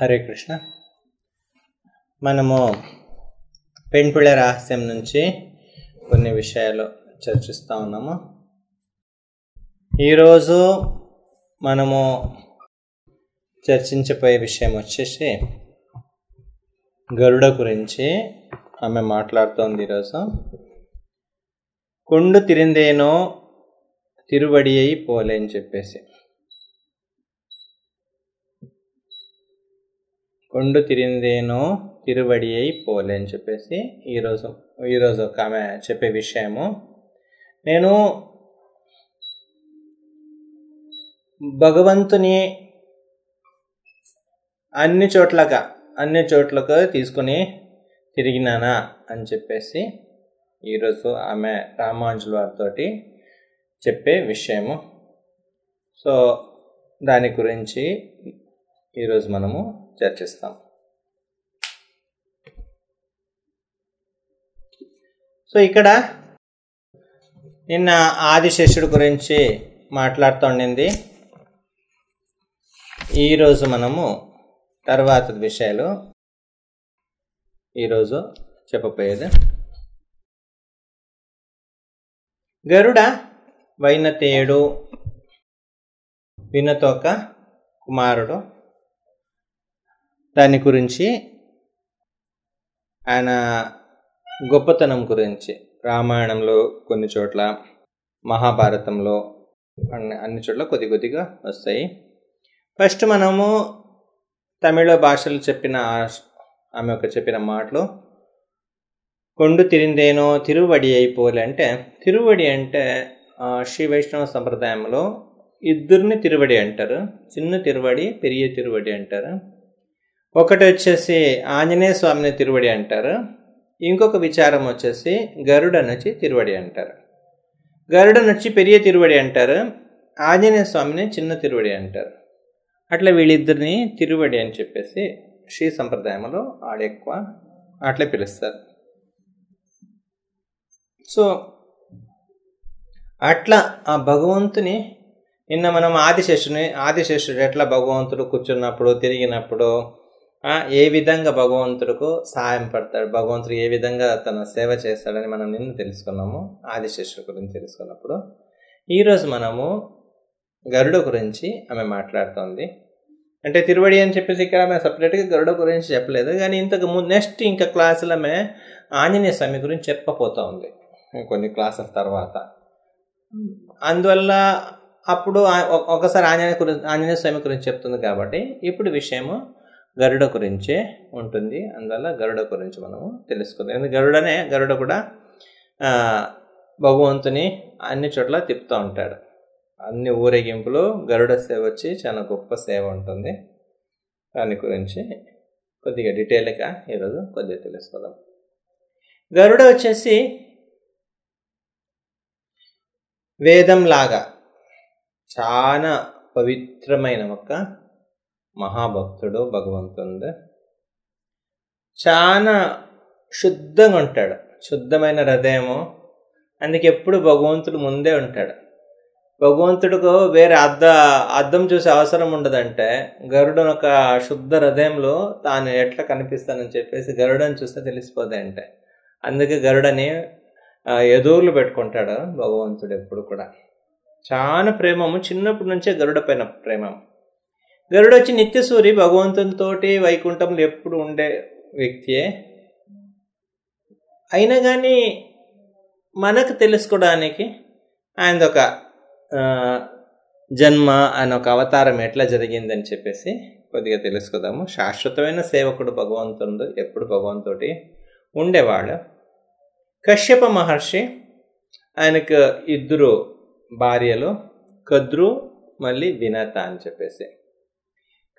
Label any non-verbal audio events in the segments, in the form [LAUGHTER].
హరే కృష్ణ. మనము పెంపుళ్ళ రహస్యం నుంచి కొన్ని విషయాలు చర్చిస్తూ ఉన్నాము. ఈరోజు మనము చర్చించబోయే విషయం వచ్చేసి గరుడ గురించి ఆమె మాట్లాడుతోంది ఈరోజు. కుండు తిరిందేనో తిరువడి అయి పోలే అని చెప్పేసి. కొండు తిరిందేనో తిరువడి అయి పోలే అని చెప్పేసి ఈరోజు ఈరోజు ఒక ఆమె చెప్పే విషయము. నేను భగవంతుని అన్ని చోట్లగా అన్ని చోట్లకు తీసుకుని తిరిగినానా అని చెప్పేసి ఈరోజు ఆమె రామాంజుల వారితో చెప్పే విషయము. సో దాని గురించి ఈరోజు మనము చర్చిస్తాం. సో ఇక్కడ నిన్న ఆదిశేషుడు గురించి మాట్లాడుతుండింది ఈరోజు మనము తర్వాత విషయాలు ఈరోజు చెప్పబోయేది. గరుడ వైనతేయుడు వినతోక కుమారుడు దాని గురించి ఆయన గొప్పతనం గురించి రామాయణంలో కొన్ని చోట్ల మహాభారతంలో అన్ని చోట్ల కొద్ది కొద్దిగా వస్తాయి. ఫస్ట్ మనము తమిళ భాషలు చెప్పిన ఆమె ఒక చెప్పిన మాటలు. కొండు తిరిందేనో తిరువడి అయిపోలే అంటే తిరువడి అంటే శ్రీ వైష్ణవ సంప్రదాయంలో ఇద్దరిని తిరువడి అంటారు. చిన్న తిరువడి పెరియ తిరువడి అంటారు. ఒకటి వచ్చేసి ఆంజనేయ స్వామిని తిరువడి అంటారు. ఇంకొక విచారం వచ్చేసి గరుడ నుంచి తిరువడి అంటారు. గరుడ నుంచి పెరియ తిరువడి అంటారు. ఆంజనేయ స్వామిని చిన్న తిరువడి అంటారు. అట్లా వీళ్ళిద్దరిని తిరువడి అని చెప్పేసి శ్రీ సంప్రదాయంలో ఆడెక్కువ అట్లే పిలుస్తారు. సో అట్లా ఆ భగవంతుని నిన్న మనం ఆదిశేషుని ఆదిశేషుడు ఎట్లా భగవంతుడు కూర్చున్నప్పుడు తిరిగినప్పుడు ఏ విధంగా భగవంతుడికు సహాయం పడతాడు? భగవంతుడు ఏ విధంగా తన సేవ చేస్తాడని మనం నిన్న తెలుసుకున్నాము ఆదిశేషుడు గురించి తెలుసుకున్నప్పుడు. ఈరోజు మనము గరుడ గురించి ఆమె మాట్లాడుతోంది. అంటే తిరువడి అని చెప్పేసి ఇక్కడ ఆమె సపరేట్గా గరుడ గురించి చెప్పలేదు. కానీ ఇంతకు ముందు నెక్స్ట్ ఇంకా క్లాసులు ఆమె ఆంజనేయ స్వామి గురించి చెప్పపోతూ ఉంది కొన్ని క్లాసుల తర్వాత. అందువల్ల అప్పుడు ఒకసారి ఆంజనేయ గురించి ఆంజనేయ స్వామి గురించి చెప్తుంది కాబట్టి ఇప్పుడు విషయము గరుడ గురించే ఉంటుంది. అందువల్ల గరుడ గురించి మనము తెలుసుకుందాం. ఎందుకంటే గరుడనే? గరుడ కూడా భగవంతుని అన్ని చోట్ల తిప్పుతూ ఉంటాడు. అన్ని ఊరేగింపులు గరుడ సేవ వచ్చి చాలా గొప్ప సేవ ఉంటుంది. దాని గురించి కొద్దిగా డీటెయిల్గా ఈరోజు కొద్దిగా తెలుసుకుందాం. గరుడ వచ్చేసి వేదం లాగా చాలా పవిత్రమైన ఒక మహాభక్తుడు భగవంతుడు. చాలా శుద్ధంగా ఉంటాడు శుద్ధమైన హృదయము. అందుకే ఎప్పుడు భగవంతుడు ముందే ఉంటాడు. భగవంతుడికి వేరే అద్ద అద్దం చూసే అవసరం ఉండదంటే గరుడను ఒక శుద్ధ హృదయంలో తాను ఎట్లా కనిపిస్తానని చెప్పేసి గరుడని చూస్తే తెలిసిపోతాయి అంటే అందుకే గరుడని ఎదురులు పెట్టుకుంటాడు భగవంతుడు ఎప్పుడు కూడా. చాలా ప్రేమము. చిన్నప్పటి నుంచే గరుడ పైన ప్రేమం గరుడు వచ్చి నిత్యసూరి భగవంతునితోటి వైకుంఠంలో ఎప్పుడు ఉండే వ్యక్తియే. అయినా కానీ మనకు తెలుసుకోవడానికి ఆయనదొక జన్మ ఆయన ఒక అవతారం ఎట్లా జరిగిందని చెప్పేసి కొద్దిగా తెలుసుకుందాము. శాశ్వతమైన సేవకుడు భగవంతుడు ఎప్పుడు భగవంతుడి ఉండేవాడు. కశ్యప మహర్షి ఆయనకు ఇద్దరు భార్యలు కద్రు మళ్ళీ వినత అని చెప్పేసి.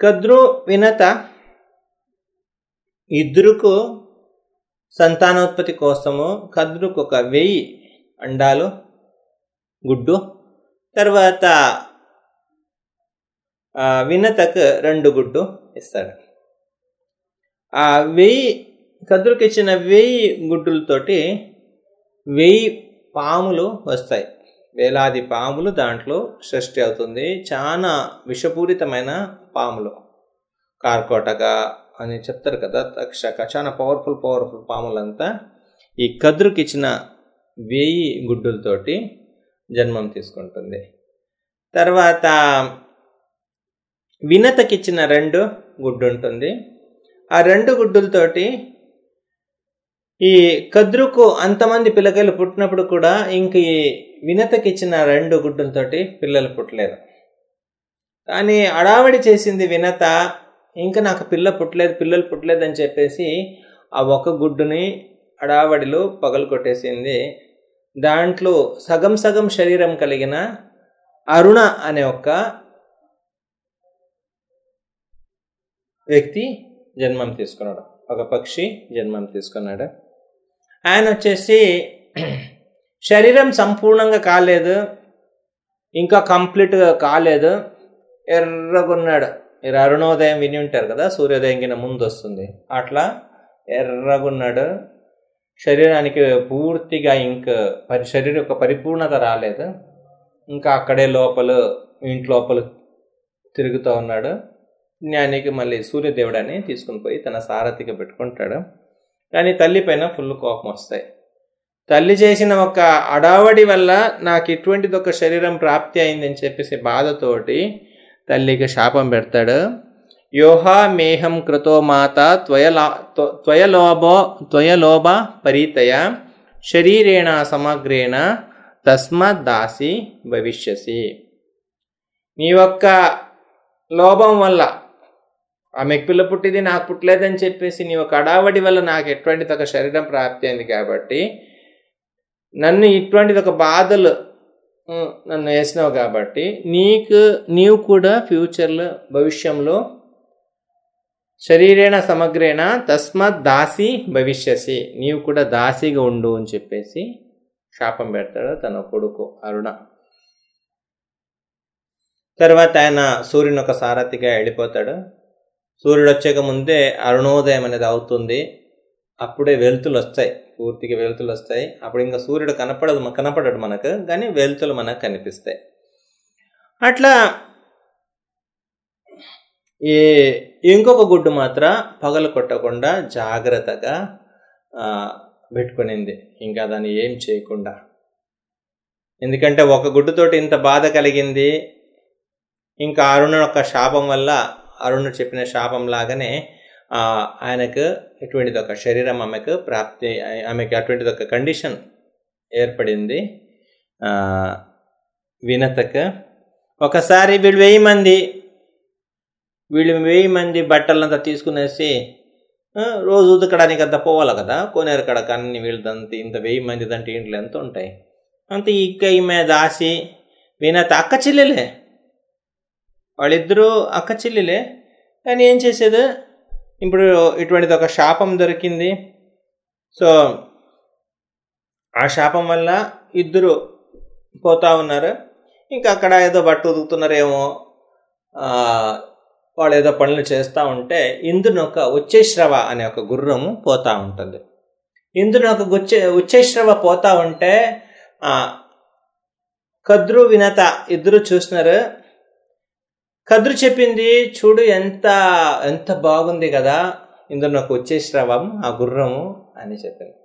కద్రు వినత ఇద్దరుకు సంతానోత్పత్తి కోసము కద్రుకు ఒక వెయ్యి అండాలు గుడ్డు. తర్వాత వినతకు రెండు గుడ్డు ఇస్తాడు ఆ వెయ్యి కద్రుకి ఇచ్చిన వెయ్యి గుడ్డులతోటి వెయ్యి పాములు వస్తాయి. వేలాది పాములు దాంట్లో సృష్టి అవుతుంది. చాలా విషపూరితమైన పాములు. కార్కోటక అని చెప్తారు కదా తక్షక చాలా పవర్ఫుల్ పవర్ఫుల్ పాములంతా ఈ కద్రుకి ఇచ్చిన వేయి గుడ్డులతోటి జన్మం తీసుకుంటుంది. తర్వాత వినతకిచ్చిన రెండు గుడ్డు ఉంటుంది ఆ రెండు గుడ్డులతోటి ఈ కద్రుకు అంతమంది పిల్లకాయలు పుట్టినప్పుడు కూడా ఇంక ఈ వినతకిచ్చిన రెండు గుడ్డులతోటి పిల్లలు పుట్టలేదు. కానీ అడావడి చేసింది వినత ఇంకా నాకు పిల్ల పుట్టలేదు పిల్లలు పుట్టలేదు అని చెప్పేసి ఆ ఒక గుడ్డుని అడావడిలో పగలు కొట్టేసింది. దాంట్లో సగం సగం శరీరం కలిగిన అరుణ అనే ఒక వ్యక్తి జన్మం తీసుకున్నాడు. ఒక పక్షి జన్మం తీసుకున్నాడు. ఆయన వచ్చేసి శరీరం సంపూర్ణంగా కాలేదు ఇంకా కంప్లీట్గా కాలేదు. ఎర్రగున్నాడు. మీరు అరుణోదయం విని ఉంటారు కదా సూర్యోదయం కింద ముందు వస్తుంది. అట్లా ఎర్రగున్నాడు. శరీరానికి పూర్తిగా ఇంక పరి శరీరం యొక్క పరిపూర్ణత రాలేదు. ఇంకా అక్కడే లోపల ఇంటి లోపల తిరుగుతూ ఉన్నాడు. జ్ఞానికి మళ్ళీ సూర్యదేవుడని తీసుకుని పోయి తన సారథిగా పెట్టుకుంటాడు. కానీ తల్లి పైన ఫుల్ కోపం వస్తాయి. తల్లి చేసిన ఒక అడావడి వల్ల నాకు ఇటువంటిది ఒక శరీరం ప్రాప్తి అయిందని చెప్పేసి బాధతోటి తల్లికి శాపం పెడతాడు. యోహా మేహం కృతో మాత త్వయలా త్వయలోభో త్వయలోభ పరితయ శరీరేణ సమగ్రేణ తస్మత్ దాసి భవిష్యసి. నీ యొక్క లోభం వల్ల ఆమెకు పిల్ల పుట్టింది నాకు పుట్టలేదని చెప్పేసి నీ ఒక అడావడి వల్ల నాకు ఎటువంటిది ఒక శరీరం ప్రాప్తి అయింది కాబట్టి నన్ను ఇటువంటిది ఒక బాధలు నన్ను వేసినావు కాబట్టి నీకు నీవు కూడా ఫ్యూచర్లో భవిష్యంలో శరీరేణ సమగ్రేణ తస్మాత్ దాసి భవిష్యసి నీవు కూడా దాసిగా ఉండు అని చెప్పేసి శాపం పెడతాడు తన కొడుకు అరుణ. తర్వాత ఆయన సూర్యుని ఒక సారథిగా వెళ్ళిపోతాడు. సూర్యుడు వచ్చేక ముందే అరుణోదయం అనేది అవుతుంది. అప్పుడే వెలుతులు వస్తాయి పూర్తిగా వెలుతులు వస్తాయి అప్పుడు ఇంకా సూర్యుడు కనపడదు కనపడడు మనకు కానీ వెలుతులు మనకు కనిపిస్తాయి. అట్లా ఈ ఇంకొక గుడ్డు మాత్రం పగలు కొట్టకుండా జాగ్రత్తగా పెట్టుకునింది. ఇంకా దాన్ని ఏం చేయకుండా. ఎందుకంటే ఒక గుడ్డుతోటి ఇంత బాధ కలిగింది. ఇంకా అరుణ యొక్క శాపం వల్ల అరుణుడు చెప్పిన శాపం లాగానే ఆయనకు ఇటువంటిది ఒక శరీరం ఆమెకు ప్రాప్తి ఆమెకి అటువంటిది ఒక కండిషన్ ఏర్పడింది. వినతకు ఒకసారి వీళ్ళు వెయ్యి మంది వీళ్ళు వెయ్యి మంది బట్టలంతా తీసుకునేసి రోజు ఉతకడానికి అంత పోవాలి కదా కోనేరు కడక అన్ని వీళ్ళదంత ఇంత వెయ్యి మంది దంటే ఇంట్లో ఎంత ఉంటాయి? అంత ఇక్క ఈమె దాసి వినత అక్క చెల్లెలే. వాళ్ళిద్దరూ అక్క చెల్లెలే. కానీ ఏం చేసేది? ఇప్పుడు ఇటువంటిది ఒక శాపం దొరికింది. సో ఆ శాపం వల్ల ఇద్దరు పోతా ఉన్నారు. ఇంకా అక్కడ ఏదో బట్ట ఉతుకుతున్నారేమో వాళ్ళు ఏదో పనులు చేస్తూ ఉంటే ఇందును ఒక ఉచ్చేశ్రవ అనే ఒక గుర్రము పోతా ఉంటుంది. ఇందును ఒక గుచ్చే ఉచ్చేశ్రవ పోతా ఉంటే ఆ, కద్రు వినత ఇద్దరు చూసినారు. కద్రు చెప్పింది చూడు ఎంత ఎంత బాగుంది కదా ఇందులో నాకు వచ్చేశ్రవం ఆ గుర్రము అని చెప్పింది.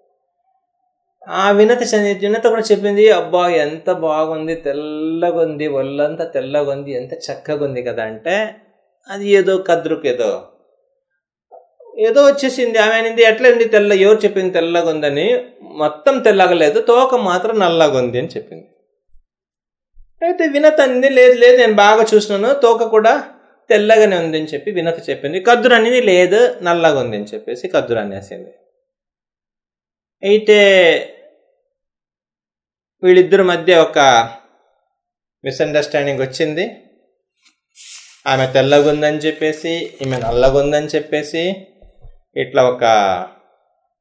ఆ వినత వినత కూడా చెప్పింది అబ్బా ఎంత బాగుంది తెల్లగా ఉంది ఒళ్ళంతా తెల్లగా ఉంది ఎంత చక్కగా ఉంది కదా అంటే అది ఏదో కద్రుకు ఏదో. ఏదో వచ్చేసింది ఆమె అనింది ఎట్లా తెల్ల ఎవరు చెప్పింది తెల్లగా ఉందని మొత్తం తెల్లగా లేదు తోక మాత్రం నల్లగా ఉంది అని చెప్పింది. అయితే వినత అంది లేదు లేదు నేను బాగా చూసినాను తోక కూడా తెల్లగానే ఉంది అని చెప్పి వినత చెప్పింది. కద్దురు అనేది లేదు నల్లగా ఉంది అని చెప్పేసి కద్దురు అనేసింది. అయితే వీళ్ళిద్దరి మధ్య ఒక మిస్అండర్స్టాండింగ్ వచ్చింది. ఆమె తెల్లగా ఉందని చెప్పేసి ఈమె నల్లగా ఉందని చెప్పేసి ఇట్లా ఒక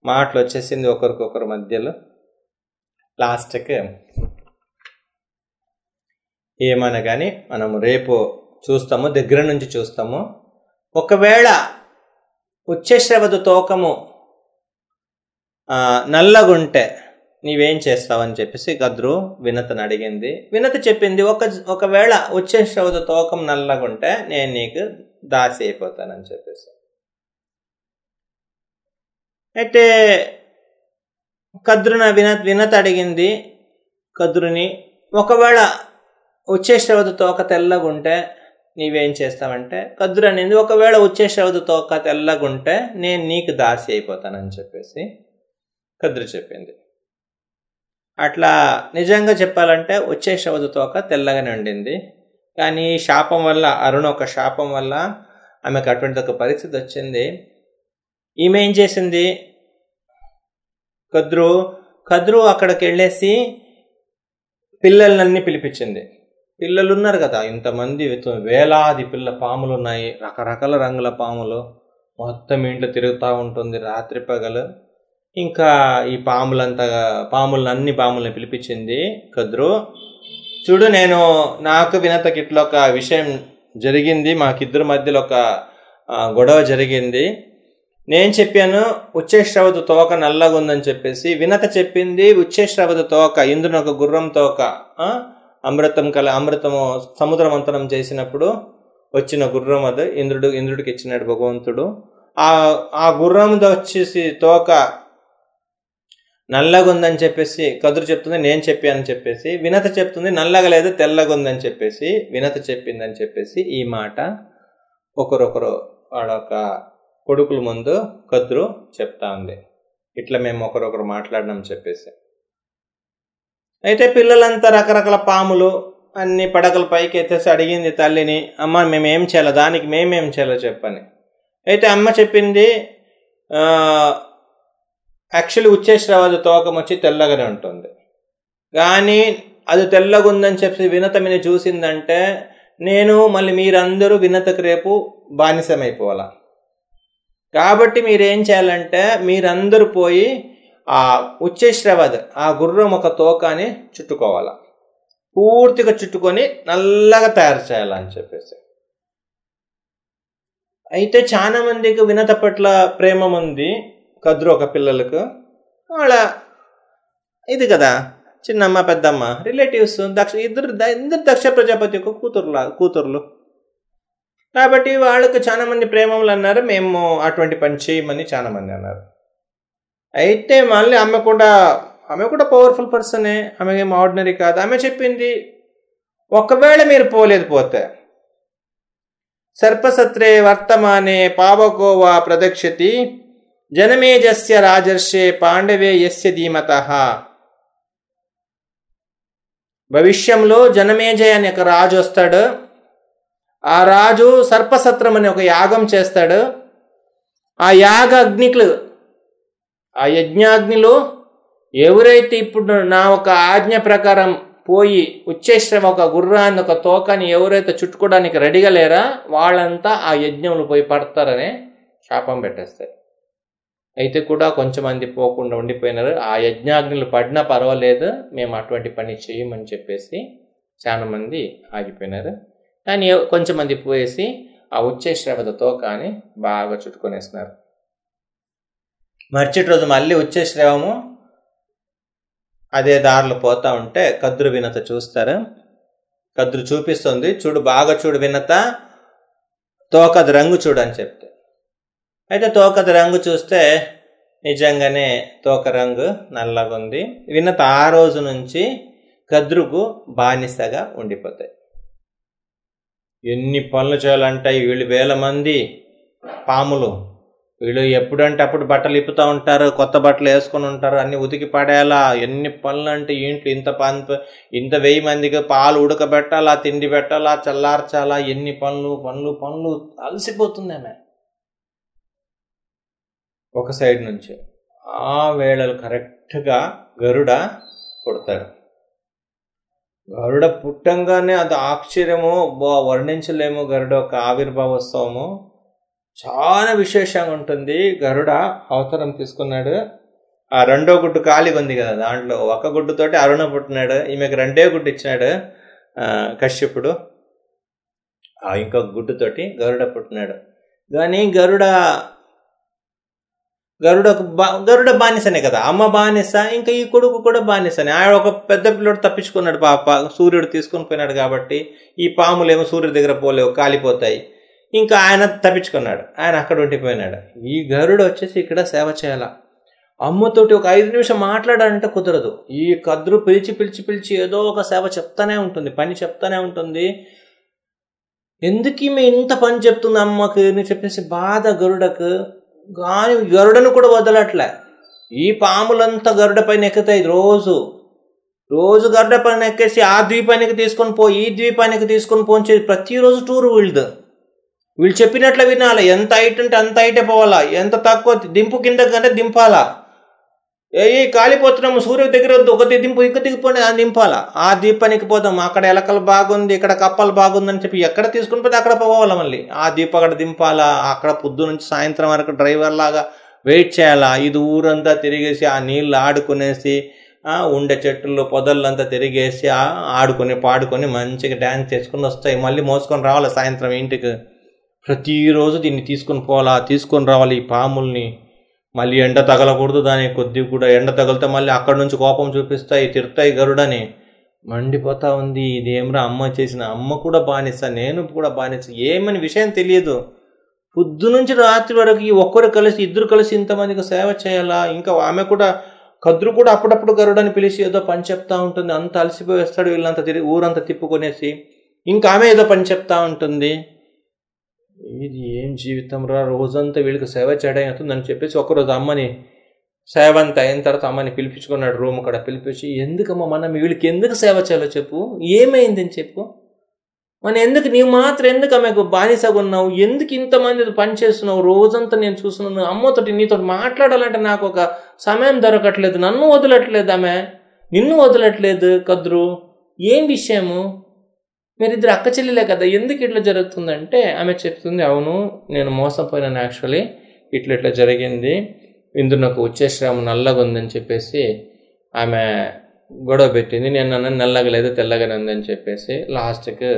మాటలు వచ్చేసింది ఒకరికొకరి మధ్యలో. లాస్ట్కి ఏమైనా కానీ మనము రేపు చూస్తాము దగ్గర నుంచి చూస్తాము. ఒకవేళ ఉచ్చేశ్రవద తోకము నల్లగుంటే నీవేం చేస్తావని చెప్పేసి గద్రు వినతను అడిగింది. వినత చెప్పింది ఒక ఒకవేళ ఉచ్చశ్రవద తోకం నల్లగుంటే నేను నీకు దాసి అయిపోతానని చెప్పేసి. అయితే కద్రున వినత్ వినత అడిగింది కద్రుని ఒకవేళ ఉచ్చేశ్రవద తోక తెల్లగుంటే నీవేం చేస్తావంటే కద్దురు అనేది ఒకవేళ ఉచ్చేశ్రవద తోక తెల్లగుంటే నేను నీకు దాసి అయిపోతానని చెప్పేసి కద్రు చెప్పింది. అట్లా నిజంగా చెప్పాలంటే ఉచ్చేశ్రవద తోక తెల్లగానే ఉండింది. కానీ శాపం వల్ల అరుణ ఒక శాపం వల్ల ఆమెకు అటువంటి ఒక పరిస్థితి వచ్చింది. ఈమె ఏం చేసింది? కద్రు కద్రు అక్కడికి వెళ్ళేసి పిల్లలన్నీ పిలిపించింది. పిల్లలు ఉన్నారు కదా ఇంతమంది వేలాది పిల్ల పాములు ఉన్నాయి రకరకాల రంగుల పాములు. మొత్తం ఇంట్లో తిరుగుతూ ఉంటుంది రాత్రి పగలు. ఇంకా ఈ పాములంతా పాములను అన్ని పాములను పిలిపించింది కద్రు. చూడు నేను నాకు వినతకి ఇట్లా ఒక విషయం జరిగింది మాకిద్దరి మధ్యలో ఒక గొడవ జరిగింది. నేను చెప్పాను ఉచ్చేశ్రవద తోక నల్లగా ఉందని చెప్పేసి వినత చెప్పింది ఉచ్చేశ్రవద తోక ఇందులో ఒక గుర్రం తోక అమృతం కల అమృతము సముద్రమంతనం చేసినప్పుడు వచ్చిన గుర్రం అది. ఇంద్రుడు ఇంద్రుడికి ఇచ్చినాడు భగవంతుడు. ఆ ఆ గుర్రం వచ్చేసి తోక నల్లగా ఉందని చెప్పేసి కదురు చెప్తుంది నేను చెప్పానని చెప్పేసి. వినత చెప్తుంది నల్లగా లేదు తెల్లగా ఉందని చెప్పేసి. వినత చెప్పిందని చెప్పేసి ఈ మాట ఒకరొకరు వాళ్ళొక కొడుకుల ముందు కదురు చెప్తా ఉంది. ఇట్లా మేము ఒకరొకరు మాట్లాడినాం చెప్పేసి. అయితే పిల్లలంతా రకరకాల పాములు అన్ని పడకల పైకి ఎత్తేసి అడిగింది తల్లిని అమ్మ ఏం చేయాలి? దానికి మేమేం చేయాలో చెప్పని. అయితే అమ్మ చెప్పింది యాక్చువల్లీ ఉచ్చేశ్రవాద తోకం వచ్చి తెల్లగానే ఉంటుంది. కానీ అది తెల్లగా ఉందని చెప్పి వినత మీద చూసిందంటే నేను మళ్ళీ మీరందరూ వినతకు రేపు బానిసమైపోవాలా. కాబట్టి మీరేం చేయాలంటే మీరందరూ పోయి ఆ ఉచ్చేశ్రవద్ ఆ గుర్రం ఒక తోకాని చుట్టుకోవాలా? పూర్తిగా చుట్టుకొని నల్లగా తయారు చేయాలని చెప్పేసి. అయితే చాలా మందికి వినత పట్ల ప్రేమ ఉంది కద్రు ఒక పిల్లలకు. వాళ్ళ ఇది కదా చిన్నమ్మ పెద్దమ్మ రిలేటివ్స్ దక్ష ఇద్దరు ఇద్దరు దక్ష ప్రజాపతి యొక్క కూతురులా కూతుర్లు. కాబట్టి వాళ్ళకు చాలా మంది ప్రేమలు అన్నారు మేము అటువంటి పని చేయమని చాలా మంది అన్నారు. అయితే మళ్ళీ ఆమె కూడా ఆమె కూడా పవర్ఫుల్ పర్సనే ఆమె ఏం ఆర్డినరీ కాదు. ఆమె చెప్పింది ఒకవేళ మీరు పోలేదు పోతే సర్పసత్రే వర్తమానే పావకోవా ప్రదక్షతి జనమేజస్య రాజర్షే పాండవే యస్య ధీమత. భవిష్యంలో జనమేజయ అనే ఒక రాజు వస్తాడు. ఆ రాజు సర్పసత్రం అనే ఒక యాగం చేస్తాడు. ఆ యాగ అగ్నికులు ఆ యజ్ఞాగ్నిలో ఎవరైతే ఇప్పుడు నా ఒక ఆజ్ఞ ప్రకారం పోయి ఉచ్చేశ్రమ ఒక గుర్రాన్ని ఒక తోకని ఎవరైతే చుట్టుకోవడానికి రెడీగా లేరా వాళ్ళంతా ఆ యజ్ఞంలో పోయి పడతారనే శాపం పెట్టేస్తారు అయితే కూడా కొంచెం మంది పోకుండా ఉండిపోయినారు. ఆ యజ్ఞాగ్నిలు పడినా పర్వాలేదు మేము అటువంటి పని చేయమని చెప్పేసి చాలా మంది ఆగిపోయినారు. కానీ కొంచెం మంది పోయేసి ఆ ఉచ్చేశ్రవద తోకాని బాగా చుట్టుకొనేస్తున్నారు మర్చిటి రోజు మళ్ళీ ఉచ్చేశ్రవము అదే దారిలో పోతా ఉంటే కద్రు వినత చూస్తారు. కద్రు చూపిస్తుంది చూడు బాగా చూడు వినత తోకది రంగు చూడు అని చెప్తే. అయితే తోకది రంగు చూస్తే నిజంగానే తోక రంగు నల్లగా ఉంది. వినత ఆ రోజు నుంచి కద్రుకు బానిసగా ఉండిపోతాయి. ఎన్ని పనులు చేయాలంటే ఏడు వేల మంది పాములు వీళ్ళు ఎప్పుడంటే అప్పుడు బట్టలు ఇప్పుతూ ఉంటారు కొత్త బట్టలు వేసుకొని ఉంటారు అన్ని ఉతికి పడేయాలా ఎన్ని పనులు అంటే ఇంట్లో ఇంత పని ఇంత వెయ్యి మందికి పాలు ఉడకబెట్టాలా తిండి పెట్టాలా చల్లార్చాలా ఎన్ని పనులు పనులు పనులు అలసిపోతుంది ఆమె. ఒక సైడ్ నుంచి ఆ వేళలు కరెక్ట్గా గరుడ పుడతాడు. గరుడ పుట్టంగానే అది ఆశ్చర్యము వర్ణించలేము గరుడ ఒక ఆవిర్భావోత్సవము చాలా విశేషంగా ఉంటుంది. గరుడ అవతారం తీసుకున్నాడు. ఆ రెండో గుడ్డు ఖాళీగా ఉంది కదా దాంట్లో. ఒక గుడ్డుతోటి అరుణ పుట్టినాడు. ఈమెకు రెండే గుడ్డు ఇచ్చినాడు కశ్యపుడు. ఆ ఇంకొక గుడ్డుతోటి గరుడ పుట్టినాడు. కానీ గరుడ గరుడ గరుడ బానిసనే కదా. అమ్మ బానిస ఇంకా ఈ కొడుకు కూడా బానిసనే. ఆయన ఒక పెద్ద పిల్లడు తప్పించుకున్నాడు పాప. సూర్యుడు తీసుకొని పోయినాడు కాబట్టి ఈ పాములేమో సూర్యుడి దగ్గర పోలేవు కాలిపోతాయి. ఇంకా ఆయన తప్పించుకున్నాడు. ఆయన అక్కడ ఉండిపోయినాడు. ఈ గరుడు వచ్చేసి ఇక్కడ సేవ చేయాల? అమ్మతోటి ఒక ఐదు నిమిషం మాట్లాడాలంటే కుదరదు. ఈ కద్రు పిలిచి పిలిచి పిలిచి ఏదో ఒక సేవ చెప్తానే ఉంటుంది పని చెప్తానే ఉంటుంది. ఎందుకు ఈమె ఇంత పని చెప్తుంది అమ్మకి? అని చెప్పేసి బాధ గరుడకు. కానీ గరుడను కూడా వదలట్లే. ఈ పాములంతా గరుడ పైన ఎక్కుతాయి రోజు. రోజు గరుడ పైన ఎక్కేసి ఆ ద్వీపానికి తీసుకొని పో ఈ ద్వీపానికి తీసుకొని పోంచి ప్రతిరోజు టూర్ వీళ్ళదు. వీళ్ళు చెప్పినట్లు వినాలి. ఎంత హైట్ అంటే అంత హైటే పోవాలా? ఎంత తక్కువ దింపు కింద కంటే దింపాలా? ఏ కాలిపోతున్నాము సూర్య దగ్గర వద్దు. ఒక దింపు ఇంక దిగిపోయి ఆ దింపాలా? ఆ దీపానికి పోదాం. అక్కడ ఎలకలు బాగుంది ఇక్కడ కప్పలు బాగుందని చెప్పి ఎక్కడ తీసుకుని పోతే అక్కడ పోవాలా మళ్ళీ? ఆ దీపం అక్కడ దింపాలా? అక్కడ పొద్దు నుంచి సాయంత్రం వరకు డ్రైవర్ లాగా వెయిట్ చేయాలా? ఇది ఊరంతా తిరిగేసి ఆ నీళ్ళు ఆడుకునేసి ఉండే చెట్టుల్లో పొదల్లంతా తిరిగేసి ఆడుకొని పాడుకొని మంచిగా డ్యాన్స్ చేసుకుని వస్తాయి. మళ్ళీ మోసుకొని రావాలి సాయంత్రం ఇంటికి? ప్రతిరోజు దీన్ని తీసుకొని పోవాలా? తీసుకొని రావాలి ఈ పాముల్ని. మళ్ళీ ఎండ తగలకూడదు దాని కొద్ది కూడా. ఎండ తగిలితే మళ్ళీ అక్కడ నుంచి కోపం చూపిస్తాయి తిరుతాయి గరుడని. మండిపోతా ఉంది. ఇదేమ్రా అమ్మ చేసిన? అమ్మ కూడా బానిస నేను కూడా బానిస. ఏమని విషయం తెలియదు. పొద్దు నుంచి రాత్రి వరకు ఈ ఒక్కరు కలిసి ఇద్దరు కలిసి ఇంతమందికి సేవ చేయాలా? ఇంకా ఆమె కూడా కద్రు కూడా అప్పుడప్పుడు గరుడని పిలిచి ఏదో పని చెప్తా ఉంటుంది. అంత అలసిపోయి వస్తాడు వీళ్ళంతా తిరిగి ఊరంతా తిప్పుకొనేసి. ఇంకా ఆమె ఏదో పని చెప్తా ఉంటుంది. ఇది ఏం జీవితం రా? రోజంతా వీళ్ళకి సేవ చేయడం అవుతుందని చెప్పేసి ఒకరోజు అమ్మని సేవ అయిన తర్వాత అమ్మని పిలిపించుకున్నాడు రూమ్ అక్కడ పిలిపించి ఎందుకమ్మా మనం వీళ్ళకి ఎందుకు సేవ చేయాలో చెప్పు? ఏమైందని చెప్పు? మన ఎందుకు నీవు మాత్రం ఎందుకు ఆమెకు బానిసగా ఉన్నావు? ఎందుకు ఇంతమంది పని చేస్తున్నావు? రోజంతా నేను చూస్తున్నాను. అమ్మతోటి నీతో మాట్లాడాలంటే నాకు ఒక సమయం దొరకట్లేదు. నన్ను వదలట్లేదు ఆమె. నిన్ను వదలట్లేదు కద్రు. ఏం విషయము? మీరిద్దరు అక్క చెల్లెలే కదా ఎందుకు ఇట్లా జరుగుతుందంటే ఆమె చెప్తుంది అవును నేను మోసపోయినాను యాక్చువల్లీ ఇట్లా ఇట్లా జరిగింది. ఇందులో నాకు వచ్చేశ్రాము నల్లగా ఉందని చెప్పేసి ఆమె గొడవ పెట్టింది. నేను అన్న నల్లగా లేదు తెల్లగానే ఉందని చెప్పేసి లాస్ట్కి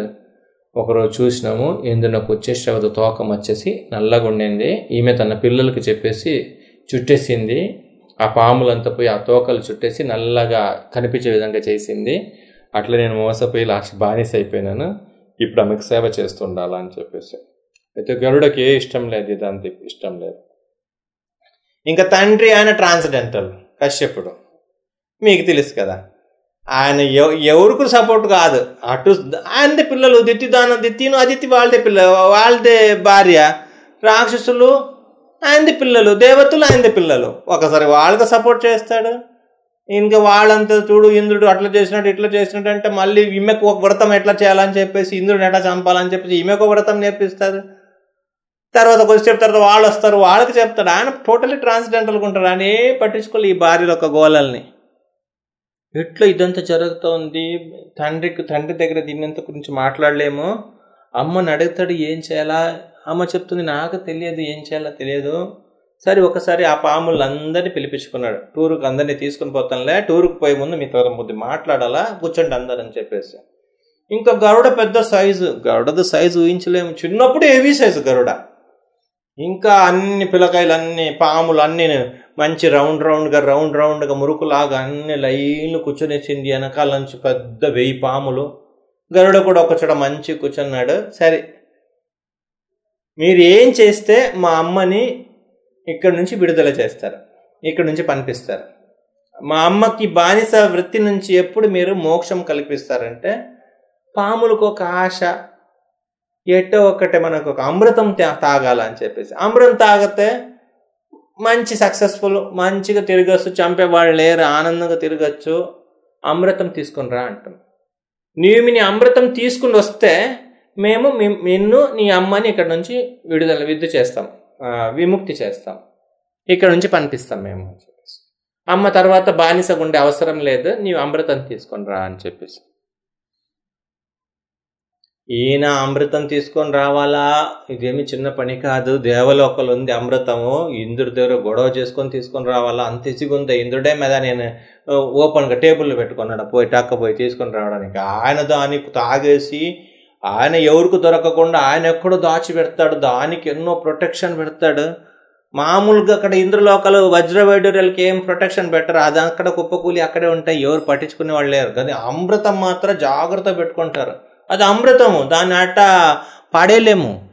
ఒకరోజు చూసినాము. ఇందులో నాకు వచ్చేశ్రవద తోకం వచ్చేసి నల్లగా ఉండింది. ఈమె తన పిల్లలకి చెప్పేసి చుట్టేసింది. ఆ పాములంతా పోయి ఆ తోకలు చుట్టేసి నల్లగా కనిపించే విధంగా చేసింది. అట్లా నేను మోసపోయి లాస్ట్ బానిస అయిపోయినాను ఇప్పుడు ఆమెకు సేవ చేస్తుండాలా అని చెప్పేసి. అయితే గరుడకి ఏ ఇష్టం లేదు ఇదంతా ఇష్టం లేదు. ఇంకా తండ్రి ఆయన ట్రాన్స్డెంటల్ కశ్యపుడు. మీకు తెలుసు కదా ఆయన ఎవరికి సపోర్ట్ కాదు. అటు ఆయనదే పిల్లలు దిత్తి దాన దిత్తిను అదితి వాళ్ళదే పిల్ల వాళ్ళదే భార్య రాక్షసులు ఆయనది పిల్లలు దేవతలు ఆయనది పిల్లలు. ఒకసారి వాళ్ళకి సపోర్ట్ చేస్తాడు. ఇంకా వాళ్ళంతా చూడు ఇంద్రుడు అట్లా చేసినట్టు ఇట్లా చేసినట్టు అంటే మళ్ళీ ఈమెకు ఒక వ్రతం ఎట్లా చేయాలని చెప్పేసి ఇంద్రుడిని ఎట్లా చంపాలని చెప్పేసి ఈమెకు వ్రతం నేర్పిస్తారు. తర్వాత కొంచెం తర్వాత వాళ్ళు వస్తారు వాళ్ళకి చెప్తాడు. ఆయన టోటలీ ట్రాన్స్జెండర్గా ఉంటాడు. ఆయన ఏ పట్టించుకోవాలి ఈ భార్యల ఒక గోళల్ని ఎట్లా ఇదంతా జరుగుతోంది? తండ్రికి తండ్రి దగ్గర దీన్నంత గురించి మాట్లాడలేము. అమ్మని అడుగుతాడు ఏం చేయాలా? అమ్మ చెప్తుంది నాకు తెలియదు ఏం చేయాలో తెలియదు. సరే ఒకసారి ఆ పాములందరినీ పిలిపించుకున్నాడు. టూరుకు అందరినీ తీసుకుని పోతానులే టూరుకు పోయే ముందు మీతో ముందు మాట్లాడాలా? కూర్చోండి అందరని చెప్పేసి. ఇంకా గరుడ పెద్ద సైజు గరుడద సైజు ఊహించలేము. చిన్నప్పుడు హెవీ సైజు గరుడ. ఇంకా అన్ని పిల్లకాయలు అన్ని పాములు అన్ని మంచి రౌండ్ రౌండ్గా రౌండ్ రౌండ్గా మురుకులాగా అన్ని లైన్లు కూర్చొనిచ్చింది వెనకాల నుంచి పెద్ద వెయ్యి పాములు. గరుడ కూడా ఒక చోట మంచి కూర్చున్నాడు. సరే మీరు ఏం చేస్తే మా అమ్మని ఇక్కడ నుంచి విడుదల చేస్తారు. ఇక్కడ నుంచి పనిపిస్తారు మా అమ్మకి బానిస వృత్తి నుంచి ఎప్పుడు మీరు మోక్షం కల్పిస్తారంటే పాములకు ఒక ఆశ ఎట్టో ఒకటి మనకు ఒక అమృతం తాగాలని చెప్పేసి. అమృతం తాగితే మంచి సక్సెస్ఫుల్ మంచిగా తిరగచ్చు చంపేవాళ్ళు లేరు ఆనందంగా తిరగచ్చు అమృతం తీసుకుని రా అంటాం. నీవు నీ అమృతం తీసుకుని వస్తే మేము నిన్ను నీ అమ్మని ఇక్కడ నుంచి విడుదల విద్దు చేస్తాం. విముక్తి చేస్తాం. ఇక్కడ నుంచి పంపిస్తాం మేము అమ్మ తర్వాత బానిస ఉండే అవసరం లేదు నీవు అమృతం తీసుకొని రా అని చెప్పేసి. ఈయన అమృతం తీసుకొని రావాలా? ఇదేమి చిన్న పని కాదు. దేవలోకలు ఉంది అమృతము. ఇంద్రుడి దగ్గర గొడవ చేసుకొని తీసుకొని రావాలా? అంత ఇసిగుంది ఇంద్రుడే మీద నేను ఓపెన్గా టేబుల్లో పెట్టుకున్నాడు? పోయి టక్క పోయి తీసుకొని రావడానికి. ఆయన దానికి తాగేసి ఆయన ఎవరికి దొరకకుండా ఆయన ఎక్కడో దాచి పెడతాడు దానికి ఎన్నో ప్రొటెక్షన్ పెడతాడు. మామూలుగా అక్కడ ఇంద్రలోకాలు వజ్రవైడూర్యాలకి ఏం ప్రొటెక్షన్ పెట్టరు. అది అక్కడ కుప్పకూలి అక్కడే ఉంటాయి. ఎవరు పట్టించుకునే వాళ్ళు లేరు. కానీ అమృతం మాత్రం జాగ్రత్త పెట్టుకుంటారు. అది అమృతము. దాన్ని అట్ట పడేయలేము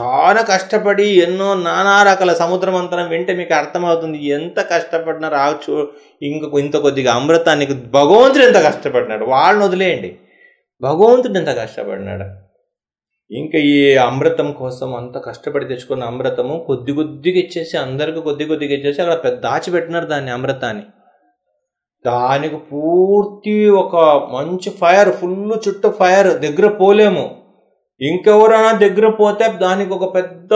చాలా కష్టపడి ఎన్నో నానా రకాల సముద్రం అంతరం వింటే మీకు అర్థమవుతుంది. ఎంత కష్టపడినా రావచ్చు. ఇంక ఇంత కొద్దిగా అమృతానికి భగవంతుడు ఎంత కష్టపడినాడు? వాళ్ళని వదిలేయండి. భగవంతుడు ఎంత కష్టపడినాడు. ఇంకా ఈ అమృతం కోసం అంత కష్టపడి తెచ్చుకున్న అమృతము కొద్ది కొద్దిగా ఇచ్చేసి అందరికి కొద్ది కొద్దిగా ఇచ్చేసి అక్కడ పెద్ద దాచిపెట్టినారు దాన్ని అమృతాన్ని. దానికి పూర్తి ఒక మంచి ఫైర్ ఫుల్ చుట్టూ ఫైర్ దగ్గర పోలేము. ఇంకెవరైనా దగ్గర పోతే దానికి ఒక పెద్ద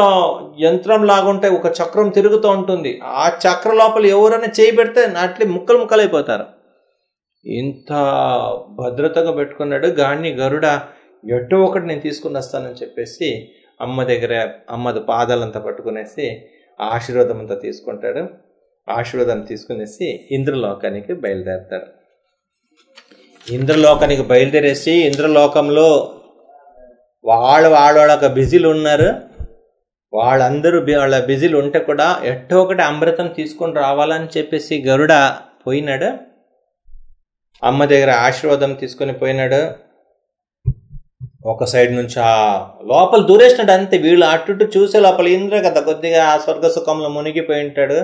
యంత్రం లాగుంటే ఒక చక్రం తిరుగుతూ ఉంటుంది. ఆ చక్ర లోపల ఎవరైనా చేయి పెడితే నాట్లే ముక్కలు ముక్కలైపోతారు. అయిపోతారు ఇంత భద్రతగా పెట్టుకున్నాడు. గాన్ని గరుడ ఎటో ఒకటి నేను తీసుకుని వస్తానని చెప్పేసి అమ్మ దగ్గర అమ్మది పాదాలంతా పట్టుకునేసి ఆశీర్వాదం అంతా తీసుకుంటాడు. ఆశీర్వాదం తీసుకునేసి ఇంద్రలోకానికి బయలుదేరతాడు. ఇంద్రలోకానికి బయలుదేరేసి ఇంద్రలోకంలో వాళ్ళు వాళ్ళ వాళ్ళ బిజీలు ఉన్నారు. వాళ్ళందరూ వాళ్ళ బిజీలు ఉంటే కూడా ఎట్టో ఒకటి అమృతం తీసుకొని రావాలని చెప్పేసి గరుడ పోయినాడు. అమ్మ దగ్గర ఆశీర్వాదం తీసుకొని పోయినాడు. ఒక సైడ్ నుంచి ఆ లోపల దూరేసినాడు అంతే. వీళ్ళు అటు ఇటు చూసే లోపల ఇంద్ర కదా కొద్దిగా ఆ స్వర్గ సుఖంలో మునిగిపోయి ఉంటాడు.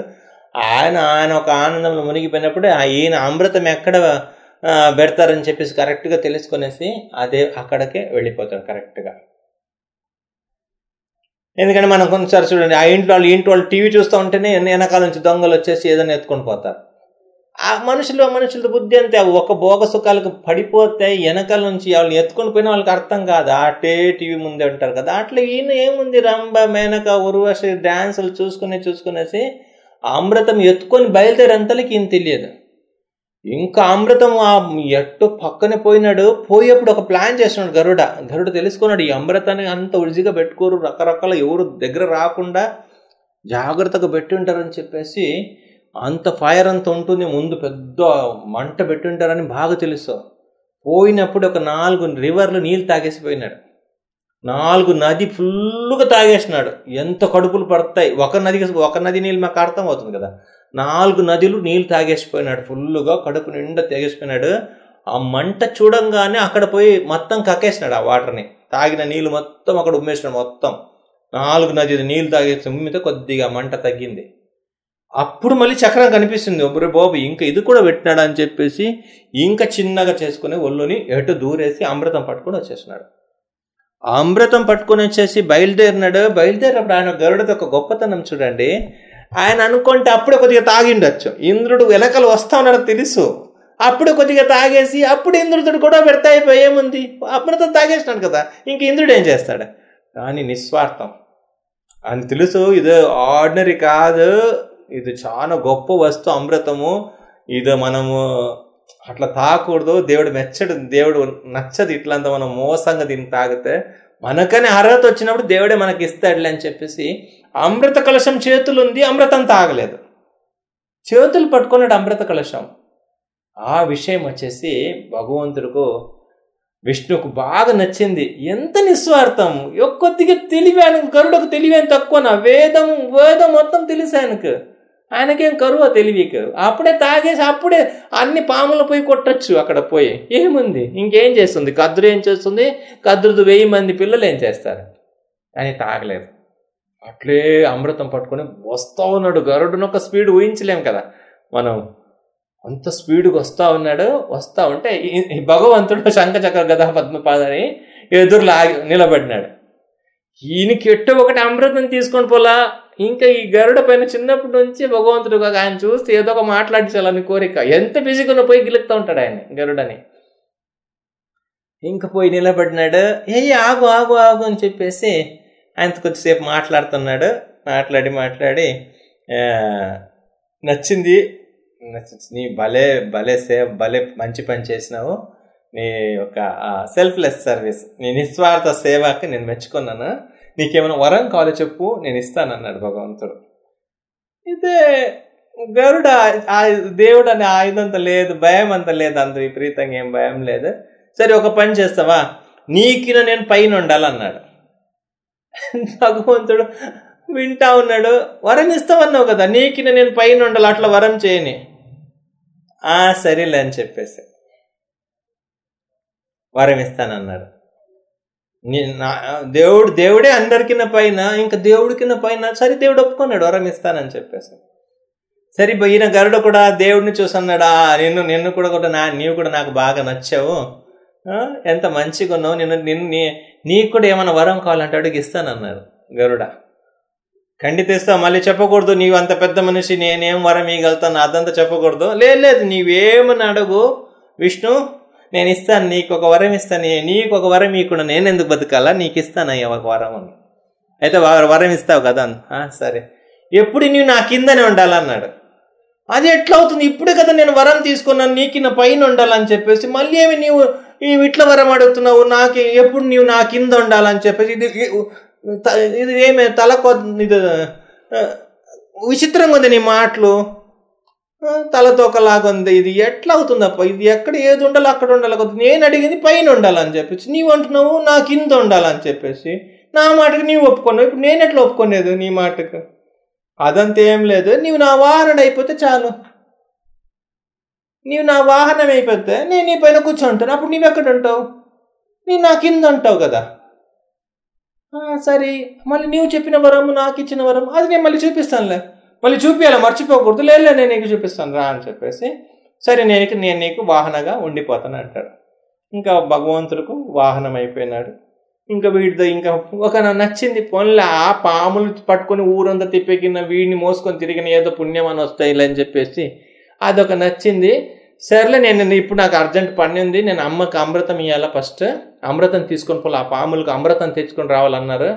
ఆయన ఆయన ఒక ఆనందంలో మునిగిపోయినప్పుడు ఈయన అమృతం ఎక్కడ పెడతారని చెప్పేసి కరెక్ట్గా తెలుసుకునేసి అదే అక్కడికే వెళ్ళిపోతాడు కరెక్ట్గా. ఎందుకంటే మనం కొంచెంసారి చూడండి ఆ ఇంట్లో వాళ్ళు ఇంటి వాళ్ళు టీవీ చూస్తూ ఉంటేనే వెనకాల నుంచి దొంగలు వచ్చేసి ఏదైనా ఎత్తుకొని పోతారు. ఆ మనుషులు మనుషుల బుద్ధి అంతే. ఒక భోగ సుఖాలకు పడిపోతే వెనకాల నుంచి వాళ్ళని ఎత్తుకొని పోయిన వాళ్ళకి అర్థం కాదు. అటే టీవీ ముందే ఉంటారు కదా. అట్లా ఈయన ఏముంది? రంభ మేనక ఉర్వశి డ్యాన్సులు చూసుకునే చూసుకునేసి అమృతం ఎత్తుకొని బయలుదేరేంతలకి ఈయన తెలియదు. ఇంకా అమృతం ఆ ఎట్టు పక్కనే పోయినాడు. పోయేప్పుడు ఒక ప్లాన్ చేస్తున్నాడు గరుడ. గరుడ తెలుసుకున్నాడు ఈ అమృతాన్ని అంత ఉడిజిగా పెట్టుకోరు. రకరకాల ఎవరు దగ్గర రాకుండా జాగ్రత్తగా పెట్టి ఉంటారని చెప్పేసి అంత ఫైర్ అంత ఉంటుంది ముందు పెద్ద మంట పెట్టుంటారని బాగా తెలుసు. పోయినప్పుడు ఒక నాలుగు రివర్లు నీళ్ళు తాగేసిపోయినాడు. నాలుగు నది ఫుల్గా తాగేసినాడు. ఎంత కడుపులు పడతాయి. ఒక నదికి ఒక నది నీళ్ళు మాకు అర్థం అవుతుంది కదా. నాలుగు నదులు నీళ్ళు తాగేసిపోయినాడు. ఫుల్గా కడుపు నిండా తాగేసిపోయినాడు. ఆ మంట చూడంగానే అక్కడ పోయి మొత్తం కక్కేసినాడు ఆ వాటర్ని. తాగిన నీళ్ళు మొత్తం అక్కడ ఉమ్మేసినాడు మొత్తం. నాలుగు నది నీళ్ళు తాగేసి ఉమ్మితే కొద్దిగా మంట తగ్గింది. అప్పుడు మళ్ళీ చక్రం కనిపిస్తుంది. ఒబ్బరి బాబు ఇంకా ఇది కూడా పెట్టినాడు? అని చెప్పేసి ఇంకా చిన్నగా చేసుకుని ఒళ్ళుని ఎటు దూరేసి అమృతం పట్టుకొని వచ్చేసినాడు అమృతం పట్టుకొని వచ్చేసి బయలుదేరినాడు. బయలుదేరినప్పుడు ఆయన గరుడది ఒక గొప్పతనం చూడండి. ఆయన అనుకుంటే అప్పుడే కొద్దిగా తాగిండొచ్చు. ఇంద్రుడు వెనకలు వస్తా ఉన్నాడో తెలుసు. అప్పుడు కొద్దిగా తాగేసి అప్పుడు ఇంద్రుడు కూడా పెడతా అయిపోయి ఏముంది? అమృతం తాగేసినాడు కదా. ఇంక ఇంద్రుడు ఏం చేస్తాడు? కానీ నిస్వార్థం. అని తెలుసు. ఇది ఆర్డినరీ కాదు. ఇది చాలా గొప్ప వస్తువు అమృతము. ఇది మనము అట్లా తాకూడదు. దేవుడు మెచ్చడు దేవుడు నచ్చదు ఇట్లంత మనం మోసంగా దీన్ని తాగితే. మనకనే అర్హత వచ్చినప్పుడు దేవుడే మనకి ఇస్తాడులే అని చెప్పేసి అమృత కలశం చేతులు ఉంది అమృతం తాగలేదు. చేతులు పట్టుకున్నాడు అమృత కలశం. ఆ విషయం వచ్చేసి భగవంతుడికు విష్ణుకు బాగా నచ్చింది. ఎంత నిస్వార్థం. కొద్దిగా తెలివి ఆయన గరుడకు తెలివి అని తక్కువ. వేదం వేదం మొత్తం తెలుసు ఆయనకు. ఆయనకేం కరువు తెలివికి అప్పుడే తాగేసి అప్పుడే అన్ని పాములు పోయి కొట్టచ్చు అక్కడ పోయి. ఏముంది? ఇంకేం చేస్తుంది? కద్రు ఏం చేస్తుంది? కద్రుదు వెయ్యి మంది పిల్లలు ఏం చేస్తారు? అని తాగలేదు. అట్లే అమృతం పట్టుకొని వస్తా ఉన్నాడు. గరుడును ఒక స్పీడ్ ఊహించలేం కదా. మనం అంత స్పీడ్గా వస్తా ఉన్నాడు. వస్తా ఉంటే భగవంతుడు శంఖచక్ర గదా పద్మపాదని ఎదురులా నిలబడినాడు. ఈయనకి ఎట్ట ఒకటి అమృతం తీసుకొని పోలా. ఇంకా ఈ గరుడ పైన చిన్నప్పటి నుంచి భగవంతుడు ఆయన చూస్తే ఏదో ఒక మాట్లాడించాలని కోరిక. ఎంత బిజీగా పోయి గిలుపుతూ ఉంటాడు ఆయన గరుడని. ఇంక పోయి నిలబడినాడు. ఏ ఆగు ఆగు ఆగు అని చెప్పేసి ఆయనతో కొద్దిసేపు మాట్లాడుతున్నాడు. మాట్లాడి మాట్లాడి నచ్చింది. నీ భలే భలే సేవ్ భలే మంచి పని చేసినావు. నీ యొక్క సెల్ఫ్లెస్ సర్వీస్ నీ నిస్వార్థ సేవకి నేను మెచ్చుకున్నాను. నీకేమైనా వరం కావాలో చెప్పు నేను ఇస్తానన్నాడు భగవంతుడు. అయితే గరుడ దేవుడు అనే ఆయుధంత లేదు భయం అంత లేదు అంత విపరీతంగా ఏం భయం లేదు. సరే ఒక పని చేస్తావా? నీకిన నేను పైన ఉండాలన్నాడు భగవంతుడు వింటా ఉన్నాడు వరం ఇస్తావన్నావు కదా నీకిన నేను పైన ఉండాలి అట్లా వరం చేయని. ఆ సరేలే అని చెప్పేసి వరం ఇస్తానన్నాడు. దేవుడు దేవుడే అందరికిన పైన ఇంకా దేవుడికిన పైన సరే దేవుడు ఒప్పుకున్నాడు వరం ఇస్తానని చెప్పేసి. సరే ఈయన గరుడ కూడా దేవుడిని చూసన్నాడా నిన్ను నిన్ను కూడా కూడా నా నీవు కూడా నాకు బాగా నచ్చావు. ఎంత మంచిగా ఉన్నావు. నిన్ను నిన్ను నీ నీకు కూడా ఏమైనా వరం కావాలంటే అడిగి ఇస్తానన్నారు గరుడ. ఖండితేస్తావు మళ్ళీ చెప్పకూడదు నీవు అంత పెద్ద మనిషి నేనేం వరం ఇవ్వగలుగుతాను అదంతా చెప్పకూడదు. లేదు లేదు నీవేమని అడుగు విష్ణు నేను ఇస్తాను నీకు ఒక వరం ఇస్తాను నీకు ఒక వరం ఇవ్వకుండా నేను ఎందుకు బతకాలా? నీకు ఇస్తాను అయ్యా ఒక వరం అని. అయితే వరం ఇస్తావు కదా సరే. ఎప్పుడు నీవు నా కిందనే ఉండాలన్నాడు. అది ఎట్లా అవుతుంది ఇప్పుడే కదా నేను వరం తీసుకున్నాను నీకు నా పైన ఉండాలని చెప్పేసి మళ్ళీ ఏమి నీవు ఈ ఇట్లా వరం అడుగుతున్నావు? నాకు ఎప్పుడు నీవు నా కింద ఉండాలని చెప్పేసి ఇది ఇది ఏమే తల ఇది విచిత్రంగా ఉంది నీ మాటలు. తలతోకలాగుంది ఇది ఎట్లా అవుతుందప్ప ఇది ఎక్కడ ఏది ఉండాలో అక్కడ ఉండాలి కదా. నేను అడిగింది పైన ఉండాలని చెప్పేసి. నీవు అంటున్నావు నా కింద ఉండాలని చెప్పేసి. నా మాటకి నీవు ఒప్పుకున్నావు. ఇప్పుడు నేను ఎట్లా ఒప్పుకోలేదు నీ మాటకు? అదంతా ఏం లేదు. నీవు నా వాహనం అయిపోతే చాలు. నీవు నా వాహనం అయిపోతే నేను నీ పైన కూర్చుంటాను. అప్పుడు నీవు ఎక్కడ ఉంటావు? నీవు నా కింద ఉంటావు కదా. సరే. మళ్ళీ నీవు చెప్పిన వరము నాకు ఇచ్చిన వరం అది నేను మళ్ళీ చూపిస్తానులే. మళ్ళీ చూపించాలి మర్చిపోకూడదు. లేదు నేను నీకు చూపిస్తాను రా అని చెప్పేసి సరే నేను నేను నీకు వాహనగా ఉండిపోతాను అంటాడు. ఇంకా భగవంతుడికి వాహనం అయిపోయినాడు. ఇంకా వీడితో ఇంకా ఒక నచ్చింది పోన్లే ఆ పాములు పట్టుకొని ఊరంతా తిప్పెకిన వీడిని మోసుకొని తిరిగిన ఏదో పుణ్యం అని వస్తాయిలే అని చెప్పేసి అదొక నచ్చింది. సర్లే నేను ఇప్పుడు నాకు అర్జెంట్ పని ఉంది. నేను అమ్మకి అమృతం ఇవ్వాలా ఫస్ట్. అమృతం తీసుకొని పోలే ఆ పాములకు అమృతం తెచ్చుకొని రావాలన్నారు.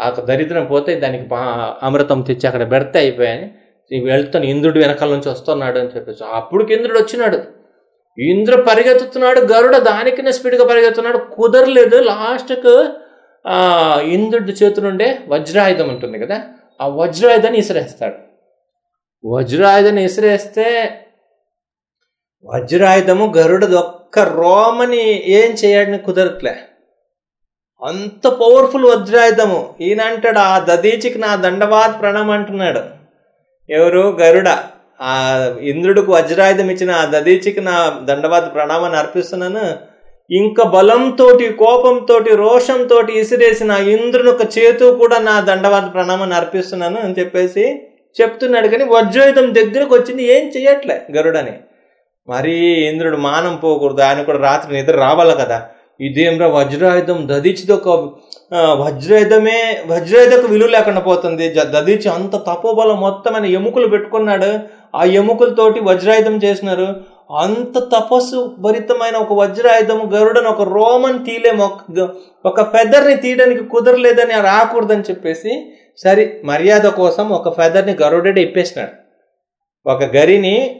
ఆ దరిద్రం పోతే దానికి అమృతం తెచ్చి అక్కడ పెడితే అయిపోయాయి ఇవి వెళ్తాను ఇంద్రుడు వెనకాల నుంచి వస్తున్నాడు అని చెప్పేసి. అప్పుడు ఇంద్రుడు వచ్చినాడు. ఇంద్ర పరిగెత్తుతున్నాడు గరుడ దానికనే స్పీడ్గా పరిగెత్తున్నాడు. కుదరలేదు. లాస్ట్కు ఇంద్రుడి చేతి నుండే వజ్రాయుధం ఉంటుంది కదా ఆ వజ్రాయుధాన్ని ఇసిరేస్తాడు. వజ్రాయుధాన్ని ఇసిరేస్తే వజ్రాయుధము గరుడది ఒక్క రోమని ఏం చేయడానికి కుదరట్లే. అంత పవర్ఫుల్ వజ్రాయుధము. ఈయన అంటాడు ఆ దదీచికి నా దండవాద్ ప్రణం అంటున్నాడు. ఎవరు? గరుడ. ఆ ఇంద్రుడికి వజ్రాయుధం ఇచ్చిన ఆ దదీచికి నా దండవాద ప్రణామాన్ని అర్పిస్తున్నాను. ఇంకా బలంతో కోపంతో రోషంతో ఇసిరేసిన ఇంద్రుని ఒక చేతు కూడా నా దండవాద ప్రణామాన్ని అర్పిస్తున్నాను అని చెప్పేసి చెప్తున్నాడు. కానీ వజ్రాయుధం దగ్గరకు వచ్చింది. ఏం చేయట్లే గరుడని. మరీ ఇంద్రుడు మానం పోకూడదు. ఆయన కూడా రాత్రి నిద్ర రావాలి కదా. ఇదేమ్రా వజ్రాయుధం? దదిచిది ఒక వజ్రాయుధమే వజ్రాయుధకు విలువ లేకుండా పోతుంది. జ- దదిచి అంత తపోబలం మొత్తం ఆయన ఎముకలు పెట్టుకున్నాడు. ఆ ఎముకలతోటి వజ్రాయుధం చేసినారు. అంత తపస్సు భరితమైన ఒక వజ్రాయుధము గరుడను ఒక రోమన్ తీలేము ఒక ఒక ఫెదర్ని తీయడానికి కుదరలేదని రాకూడదని చెప్పేసి సరే మర్యాద కోసం ఒక ఫెదర్ని గరుడే ఇప్పేసినాడు. ఒక గరిని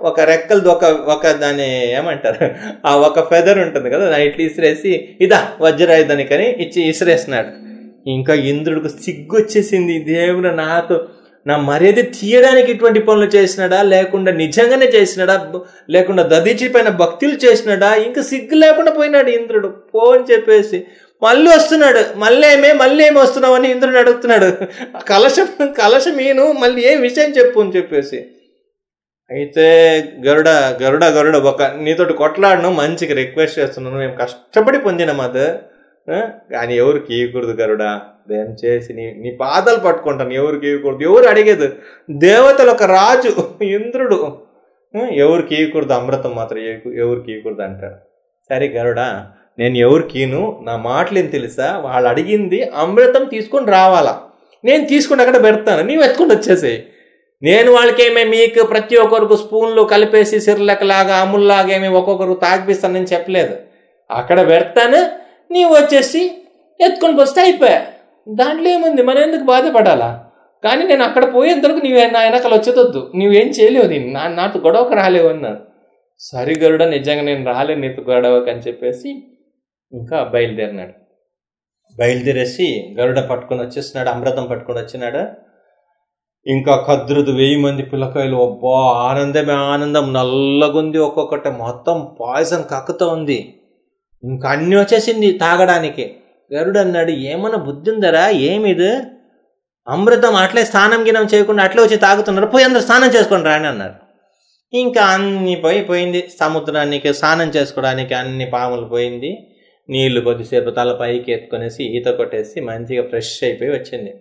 ఒక రెక్కలది ఒక ఒక దాని ఏమంటారు? ఆ ఒక ఫెదర్ ఉంటుంది కదా దాన్ని ఇట్లా ఇసిరేసి ఇదా వజ్రాయుధానికని ఇచ్చి ఇసిరేసినాడు. ఇంకా ఇంద్రుడికి సిగ్గు వచ్చేసింది దేవుడు నాకు నా మర్యాద తీయడానికి ఇటువంటి పనులు చేసినాడా? లేకుండా నిజంగానే చేసినాడా? లేకుండా దదిచిపోయిన పైన భక్తులు చేసినాడా? ఇంకా సిగ్గు లేకుండా పోయినాడు ఇంద్రుడు. ఫోన్ చెప్పేసి మళ్ళీ వస్తున్నాడు. మళ్ళీ ఏమే మళ్ళీ ఏమి వస్తున్నావు అని ఇంద్రుడు అడుగుతున్నాడు. కలశం కలశం ఈను మళ్ళీ ఏం విషయం చెప్పు అని చెప్పేసి. అయితే గరుడ గరుడ గరుడ ఒక నీతోటి కొట్లాడను మంచిగా రిక్వెస్ట్ చేస్తున్నాను. మేము కష్టపడి పొందినాం అది కానీ ఎవరికి ఇవ్వకూడదు గరుడా. దేం చేసి నీ నీ పాదాలు పట్టుకుంటాను. ఎవరికి ఇవ్వకూడదు ఎవరు అడిగేది? దేవతలు ఒక రాజు ఇంద్రుడు. ఎవరు ఎవరికి ఇవ్వకూడదు అమృతం మాత్రం ఎవరు ఎవరికి ఇవ్వకూడదు సరే గరుడా నేను ఎవరికిను నా మాటలు ఏం తెలుసా? వాళ్ళు అడిగింది అమృతం తీసుకొని రావాలా. నేను తీసుకుని అక్కడ పెడతాను. నీవు ఎత్తుకొని వచ్చేసేయి. నేను వాళ్ళకేమే మీకు ప్రతి ఒక్కరికి స్పూన్లు కలిపేసి సిర్లకలాగా అముల్లాగా ఒక్కొక్కరు తాగిపిస్తానని చెప్పలేదు. అక్కడ పెడతాను నీవు వచ్చేసి ఎత్తుకొని వస్తే అయిపోయా. దాంట్లో ఏముంది? మనం ఎందుకు బాధపడాలా? కానీ నేను అక్కడ పోయేంతవరకు నీవు నా వెనకాల వచ్చేదొద్దు. నువ్వేం చేయలేవు దీన్ని. నా నాతో గొడవకు రాలేవు అన్నాడు సరి గరుడ నిజంగా నేను రాలేను నీతో గొడవకు అని చెప్పేసి ఇంకా బయలుదేరినాడు. బయలుదేరేసి గరుడ పట్టుకొని వచ్చేసినాడు అమృతం పట్టుకొని వచ్చినాడు. ఇంకా కద్రుదు వెయ్యి మంది పిల్లకాయలు అబ్బా ఆనందమే ఆనందం. నల్లగుంది ఒక్కొక్కటి. మొత్తం పాయిజన్ కక్కుతూ ఉంది. ఇంకా అన్ని వచ్చేసింది తాగడానికి. గరుడు అన్నాడు ఏమన్నా బుద్ధి ఉందరా ఏమిది? అమృతం అట్లే స్నానం గినం చేయకుండా అట్లే వచ్చి తాగుతున్నారు. పోయి అందరు స్నానం చేసుకొని రాని అన్నారు. ఇంకా అన్ని పోయి పోయింది. సముద్రానికి స్నానం చేసుకోవడానికి అన్ని పాములు పోయింది. నీళ్ళు కొద్దిసేపు తల పైకి ఎత్తుకొనేసి ఈత కొట్టేసి మంచిగా ఫ్రెష్ అయిపోయి వచ్చింది.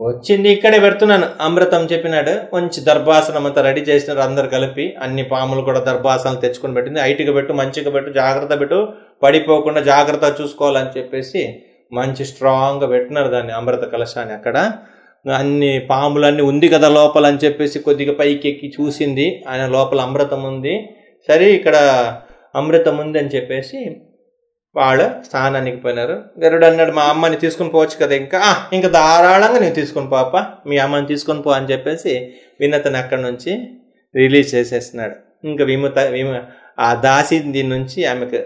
వచ్చింది ఇక్కడే పెడుతున్నాను. అమృతం చెప్పినాడు. మంచి దర్భాసనం అంతా రెడీ చేసినారు అందరు కలిపి. అన్ని పాములు కూడా దర్భాసనాలు తెచ్చుకొని పెట్టింది. హైట్గా పెట్టు మంచిగా పెట్టు జాగ్రత్త పెట్టు. పడిపోకుండా జాగ్రత్త చూసుకోవాలని చెప్పేసి మంచి స్ట్రాంగ్గా పెట్టినారు దాన్ని అమృత కలశాన్ని అక్కడ. అన్ని పాములన్నీ ఉంది కదా లోపల అని చెప్పేసి కొద్దిగా పైకి ఎక్కి చూసింది. ఆయన లోపల అమృతం ఉంది. సరే ఇక్కడ అమృతం ఉంది అని చెప్పేసి వాళ్ళు స్థానానికి పోయినారు. గరుడు అన్నాడు మా అమ్మని తీసుకుని పోవచ్చు కదా ఇంకా. ఇంకా ధారాళంగా నేను తీసుకుని పాప మీ అమ్మని తీసుకొని పో అని చెప్పేసి వినతను అక్కడి నుంచి రిలీజ్ చేసేస్తున్నాడు. ఇంకా విముత విము ఆ దాసి దీని నుంచి ఆమెకు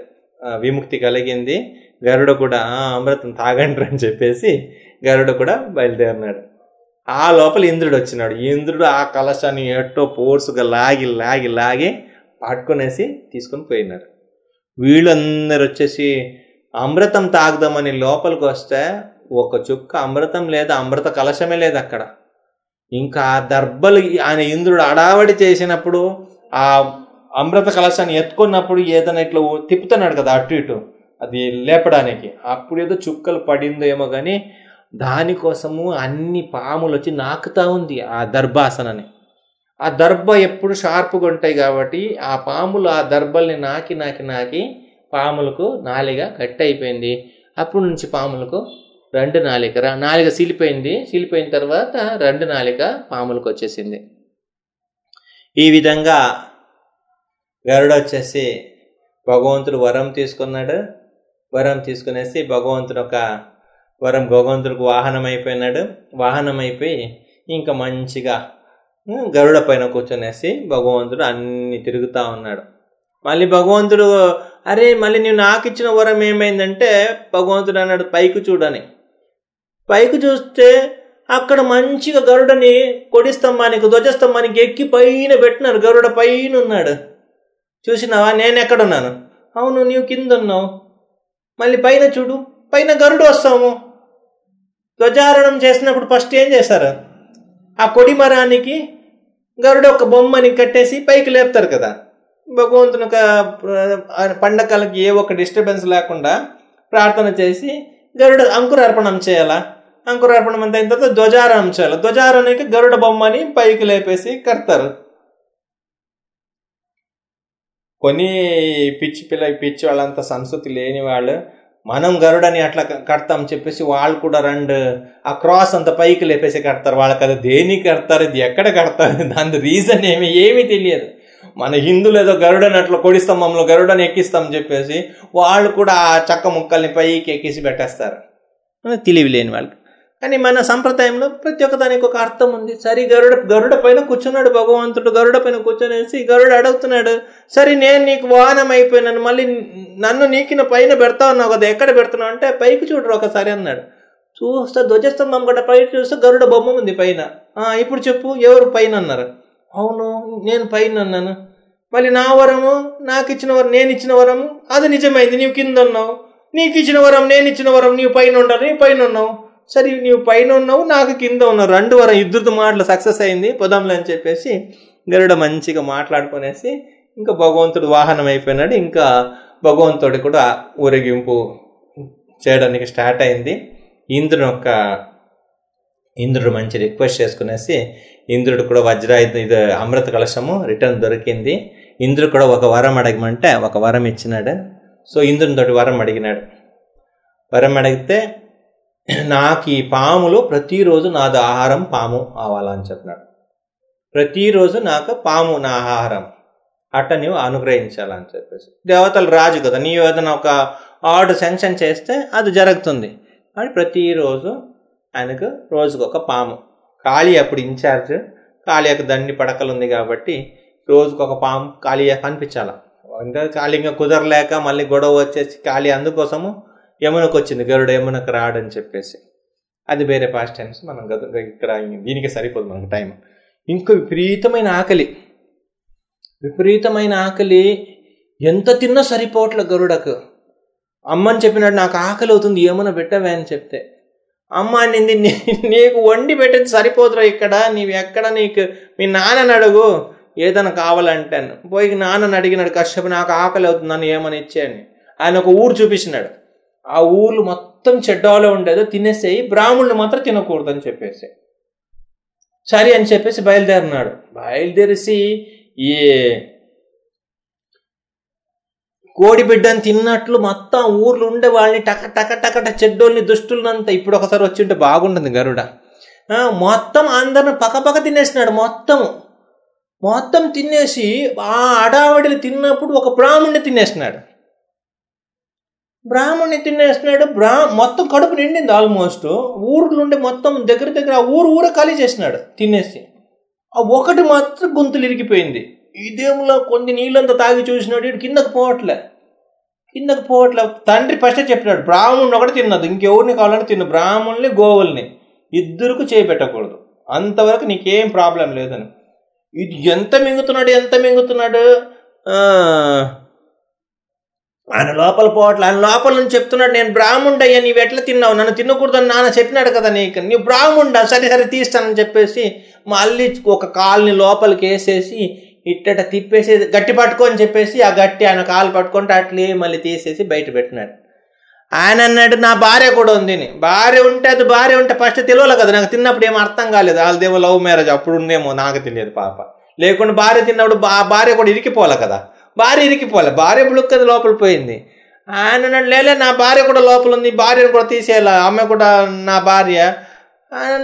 విముక్తి కలిగింది. గరుడ కూడా అమృతం తాగండి అని చెప్పేసి గరుడ కూడా బయలుదేరినాడు. ఆ లోపల ఇంద్రుడు వచ్చినాడు. ఇంద్రుడు ఆ కలశాన్ని ఎట్టో ఫోర్స్గా లాగి లాగి లాగి పట్టుకునేసి తీసుకొని పోయినారు వీళ్ళందరూ వచ్చేసి అమృతం తాగుదామని లోపలికి వస్తే ఒక చుక్క అమృతం లేదు అమృత కలశమే లేదు అక్కడ. ఇంకా ఆ దర్భలు ఆయన ఇంద్రుడు అడావడి చేసినప్పుడు ఆ అమృత కలశాన్ని ఎత్తుకున్నప్పుడు ఏదైనా ఇట్లా తిప్పుతున్నాడు కదా అటు ఇటు. అది లేపడానికి. అప్పుడు ఏదో చుక్కలు పడిందో ఏమో కానీ దానికోసము అన్ని పాములు వచ్చి నాకుతా ఉంది ఆ దర్భాసనని ఆ దర్భ ఎప్పుడు షార్ప్గా ఉంటాయి కాబట్టి ఆ పాములు ఆ దర్భల్ని నాకి నాకి నాకి పాములకు నాలిగ గట్టి అయిపోయింది. అప్పటి నుంచి పాములకు రెండు నాలిక రా- నాలిక సిలిపోయింది. సిలిపోయిన తర్వాత రెండు నాలిక పాములకు వచ్చేసింది. ఈ విధంగా గరుడు వచ్చేసి భగవంతుడు వరం తీసుకున్నాడు. వరం తీసుకునేసి భగవంతుడు ఒక వరం భగవంతుడికి వాహనం అయిపోయినాడు వాహనం అయిపోయి ఇంకా మంచిగా గరుడ పైన కూర్చొనేసి భగవంతుడు అన్ని తిరుగుతూ ఉన్నాడు. మళ్ళీ భగవంతుడు అరే మళ్ళీ నువ్వు నాకు ఇచ్చిన వరం ఏమైందంటే భగవంతుడు అన్నాడు పైకి చూడని. పైకి చూస్తే అక్కడ మంచిగా గరుడని కొడి స్తంభానికి ధ్వజస్తంభానికి ఎక్కి పైన పెట్టినారు. గరుడ పైన ఉన్నాడు. చూసినావా? నేను ఎక్కడున్నాను? అవును నీవు కింద ఉన్నావు మళ్ళీ పైన చూడు పైన గరుడు వస్తాము. ధ్వజారణం చేసినప్పుడు ఫస్ట్ ఏం చేశారు ఆ కొడి మరానికి గరుడ ఒక బొమ్మని కట్టేసి పైకి లేపుతారు కదా. భగవంతుని ఒక పండగలకి ఏ ఒక్క డిస్టర్బెన్స్ లేకుండా ప్రార్థన చేసి గరుడ అంకురార్పణం చేయాలా? అంకురార్పణం అంత అయిన తర్వాత ధ్వజారణం చేయాలి? ధ్వజారణకి గరుడ బొమ్మని పైకి లేపేసి కడతారు. కొన్ని పిచ్చి పిల్ల పిచ్చి వాళ్ళంత సంస్కృతి లేని వాళ్ళు మనం గరుడని అట్లా కడతాం చెప్పేసి వాళ్ళు కూడా రెండు ఆ క్రాస్ అంత పైకి లేపేసి కడతారు. వాళ్ళకి అది దేనికి కడతారు? ఇది ఎక్కడ కడతారు? [LAUGHS] దాని రీజన్ ఏమి? ఏమీ తెలియదు. మన హిందువులు ఏదో గరుడని అట్లా కొడి స్తంభంలో గరుడని ఎక్కిస్తాం చెప్పేసి వాళ్ళు కూడా ఆ చక్క ముక్కల్ని పైకి ఎక్కిసి పెట్టేస్తారు. తెలివి లేని వాళ్ళకి. కానీ మన సంప్రదాయంలో ప్రతి ఒక్కదానికి ఒక అర్థం ఉంది. సరే గరుడ గరుడ పైన కూర్చున్నాడు భగవంతుడు. గరుడ పైన కూర్చొనేసి గరుడ అడుగుతున్నాడు. సరే నేను నీకు వాహనం అయిపోయినాను మళ్ళీ నన్ను నీకిన పైన పెడతా ఉన్నావు కదా ఎక్కడ పెడుతున్నావు అంటే పైకి చూడరు ఒకసారి అన్నాడు. చూస్తే ధ్వజస్తంభం కూడా పైకి చూస్తే గరుడ బొమ్మ ఉంది పైన. ఇప్పుడు చెప్పు ఎవరు పైన అన్నారు. అవును నేను పైన అన్నాను. మళ్ళీ నా వరము నాకు ఇచ్చిన వరం నేను ఇచ్చిన వరము అది నిజమైంది. నీవు కింద ఉన్నావు. నీకు ఇచ్చిన వరం నేను ఇచ్చిన వరం నీవు పైన ఉండాలి నీవు పైన ఉన్నావు. సరే నీవు పైన ఉన్నావు నాకు కింద ఉన్నావు. రెండు వరం ఇద్దరితో మాటలు సక్సెస్ అయింది పొదంలే అని చెప్పేసి గరుడ మంచిగా మాట్లాడుకునేసి ఇంకా భగవంతుడు వాహనం అయిపోయినాడు. ఇంకా భగవంతుడు కూడా ఊరేగింపు చేయడానికి స్టార్ట్ అయింది. ఇంద్రుని యొక్క ఇంద్రుడు మంచి రిక్వెస్ట్ చేసుకునేసి ఇంద్రుడు కూడా వజ్రాయుధ ఇది అమృత కలశము రిటర్న్ దొరికింది. ఇంద్రుడు కూడా ఒక వరం అడగమంటే ఒక వరం ఇచ్చినాడు. సో ఇంద్రుని తోటి వరం అడిగినాడు. వరం అడిగితే నాకు ఈ పాములు ప్రతిరోజు నాది ఆహారం పాము అవ్వాలని చెప్పినాడు. ప్రతిరోజు నాకు పాము నా ఆహారం అట్ట నీవు అనుగ్రహించాలని చెప్పేసి. దేవతలు రాజు కదా నీవు ఏదైనా ఒక ఆర్డర్ సెన్షన్ చేస్తే అది జరుగుతుంది. అని ప్రతిరోజు ఆయనకు రోజుకు ఒక పాము. కాళీ అప్పుడు ఇన్ఛార్జ్ ఖాళీ యొక్క దండి పడకలు ఉంది కాబట్టి రోజుకు ఒక పాము ఖాళీ కనిపించాల. ఇంకా ఖాళీ ఇంకా కుదరలేక మళ్ళీ గొడవ వచ్చేసి ఖాళీ అందుకోసము యమునకు వచ్చింది గరుడ యమునకు రాడని చెప్పేసి. అది వేరే పాస్ట్ టైమ్స్ మనం గత ఇక్కడ దీనికి సరిపోదు మనకు టైం ఇంకో విపరీతమైన ఆకలి. విపరీతమైన ఆకలి. ఎంత తిన్నా సరిపోవట్లే గరుడకు. అమ్మని చెప్పినాడు నాకు ఆకలి అవుతుంది ఏమైనా పెట్టవే అని చెప్తే. అమ్మ నింది నీకు వండి పెట్టేది సరిపోదురా ఇక్కడ. నీవు ఎక్కడ నీకు మీ నాన్నని అడుగు. ఏదైనా కావాలంటాను పోయి నాన్నని అడిగినాడు కష్టపడి నాకు ఆకలి అవుతుంది నన్ను ఏమని ఇచ్చాయని ఆయన ఒక ఊరు చూపించినాడు. ఆ ఊర్లు మొత్తం చెడ్డలో ఉండేదో తినేసేయి బ్రాహ్మణులు మాత్రం తినకూడదని చెప్పేసి. సరే అని చెప్పేసి బయలుదేరినాడు. బయలుదేరిసి ఈ కోడి బిడ్డని తిన్నట్లు మొత్తం ఊర్లు ఉండే వాళ్ళని టక టక టకట చెడ్డోళ్ళని దుష్టులనంతా ఇప్పుడు ఒకసారి వచ్చి ఉంటే బాగుంటుంది గరుడ. మొత్తం అందరిని పక్కపక్క తినేసినాడు మొత్తం మొత్తం తినేసి ఆ అడావడిని తిన్నప్పుడు ఒక బ్రాహ్మణ్ణి తినేసినాడు. బ్రాహ్మణ్ణి తినేస్తున్నాడు బ్రా మొత్తం కడుపు నిండింది ఆల్మోస్ట్ ఊర్లు ఉండే మొత్తం దగ్గర దగ్గర ఆ ఊరు ఊరే ఖాళీ చేసినాడు తినేసి. ఆ ఒకటి మాత్రం గొంతులు ఇరిగిపోయింది. ఇదేములో కొన్ని నీళ్ళంతా తాగి చూసినాడు ఇటు కిందకు పోవట్లే. కిందకు పోవట్లే. తండ్రి ఫస్టే చెప్పినాడు బ్రాహ్మణుని ఒకటి తిన్నది ఇంకెవరిని కావాలని తిన్న బ్రాహ్మణుల్ని గోవుల్ని. ఇద్దరికి చేయబెట్టకూడదు అంతవరకు నీకేం ప్రాబ్లం లేదని. ఇది ఎంత మింగుతున్నాడు ఎంత మింగుతున్నాడు? ఆయన లోపల పోవట్లే. ఆయన లోపల నుంచి చెప్తున్నాడు నేను బ్రాహ్ముండయ్యా నీవు ఎట్లా తిన్నావు? నన్ను తినకూడదని నాన్న చెప్పినాడు కదా నీకు. నీవు బ్రాహ్మణుడా? సరే సరే తీస్తానని చెప్పేసి మళ్ళీ ఒక కాల్ని లోపలికి వేసేసి ఇట్టట తిప్పేసి గట్టి పట్టుకొని చెప్పేసి ఆ గట్టి ఆయన కాలు పట్టుకుంటే అట్లే మళ్ళీ తీసేసి బయట పెట్టినాడు. ఆయన అన్నాడు నా భార్య కూడా ఉంది భార్య ఉంటే అది భార్య ఉంటే ఫస్ట్ తెలియలే కదా. నాకు తిన్నప్పుడు ఏం అర్థం కాలేదు. వాళ్ళదేమో లవ్ మ్యారేజ్ అప్పుడు ఉందేమో నాకు తెలియదు పాప. లేకుండా భార్య తిన్నప్పుడు బా- భార్య కూడా ఇరికిపోలే కదా. భార్య ఇరికిపోలే. భార్య బుడుక్కది లోపల పోయింది. ఆయన లేలే నా భార్య కూడా లోపల ఉంది భార్యను కూడా తీసేయాల? ఆమె కూడా నా భార్య.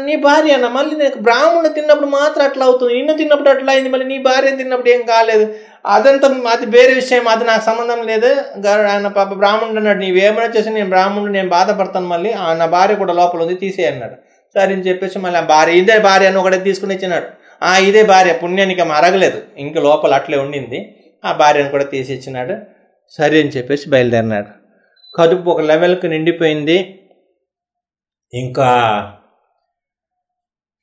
నీ భార్య అన్న మళ్ళీ నేను బ్రాహ్మణుడు తిన్నప్పుడు మాత్రం అట్లా అవుతుంది. నిన్ను తిన్నప్పుడు అట్లా అయింది మళ్ళీ నీ భార్య తిన్నప్పుడు ఏం కాలేదు. అదంతా అది వేరే విషయం అది నాకు సంబంధం లేదు. ఆయన పాప బ్రాహ్మణుడు అన్నాడు నీవేమైనా చేసి నేను బ్రాహ్మణుడు నేను బాధపడతాను మళ్ళీ. ఆయన నా భార్య కూడా లోపల ఉంది తీసేయన్నాడు సరే అని చెప్పేసి మళ్ళీ ఆ భార్య ఇదే భార్య అని ఒకటే తీసుకుని ఇచ్చినాడు. ఆ ఇదే భార్య పుణ్యానికి అరగలేదు. ఇంక లోపల అట్లే ఉండింది. ఆ భార్యను కూడా తీసి ఇచ్చినాడు సరే అని చెప్పేసి బయలుదేరినాడు. కదుపు ఒక లెవెల్కి నిండిపోయింది. ఇంకా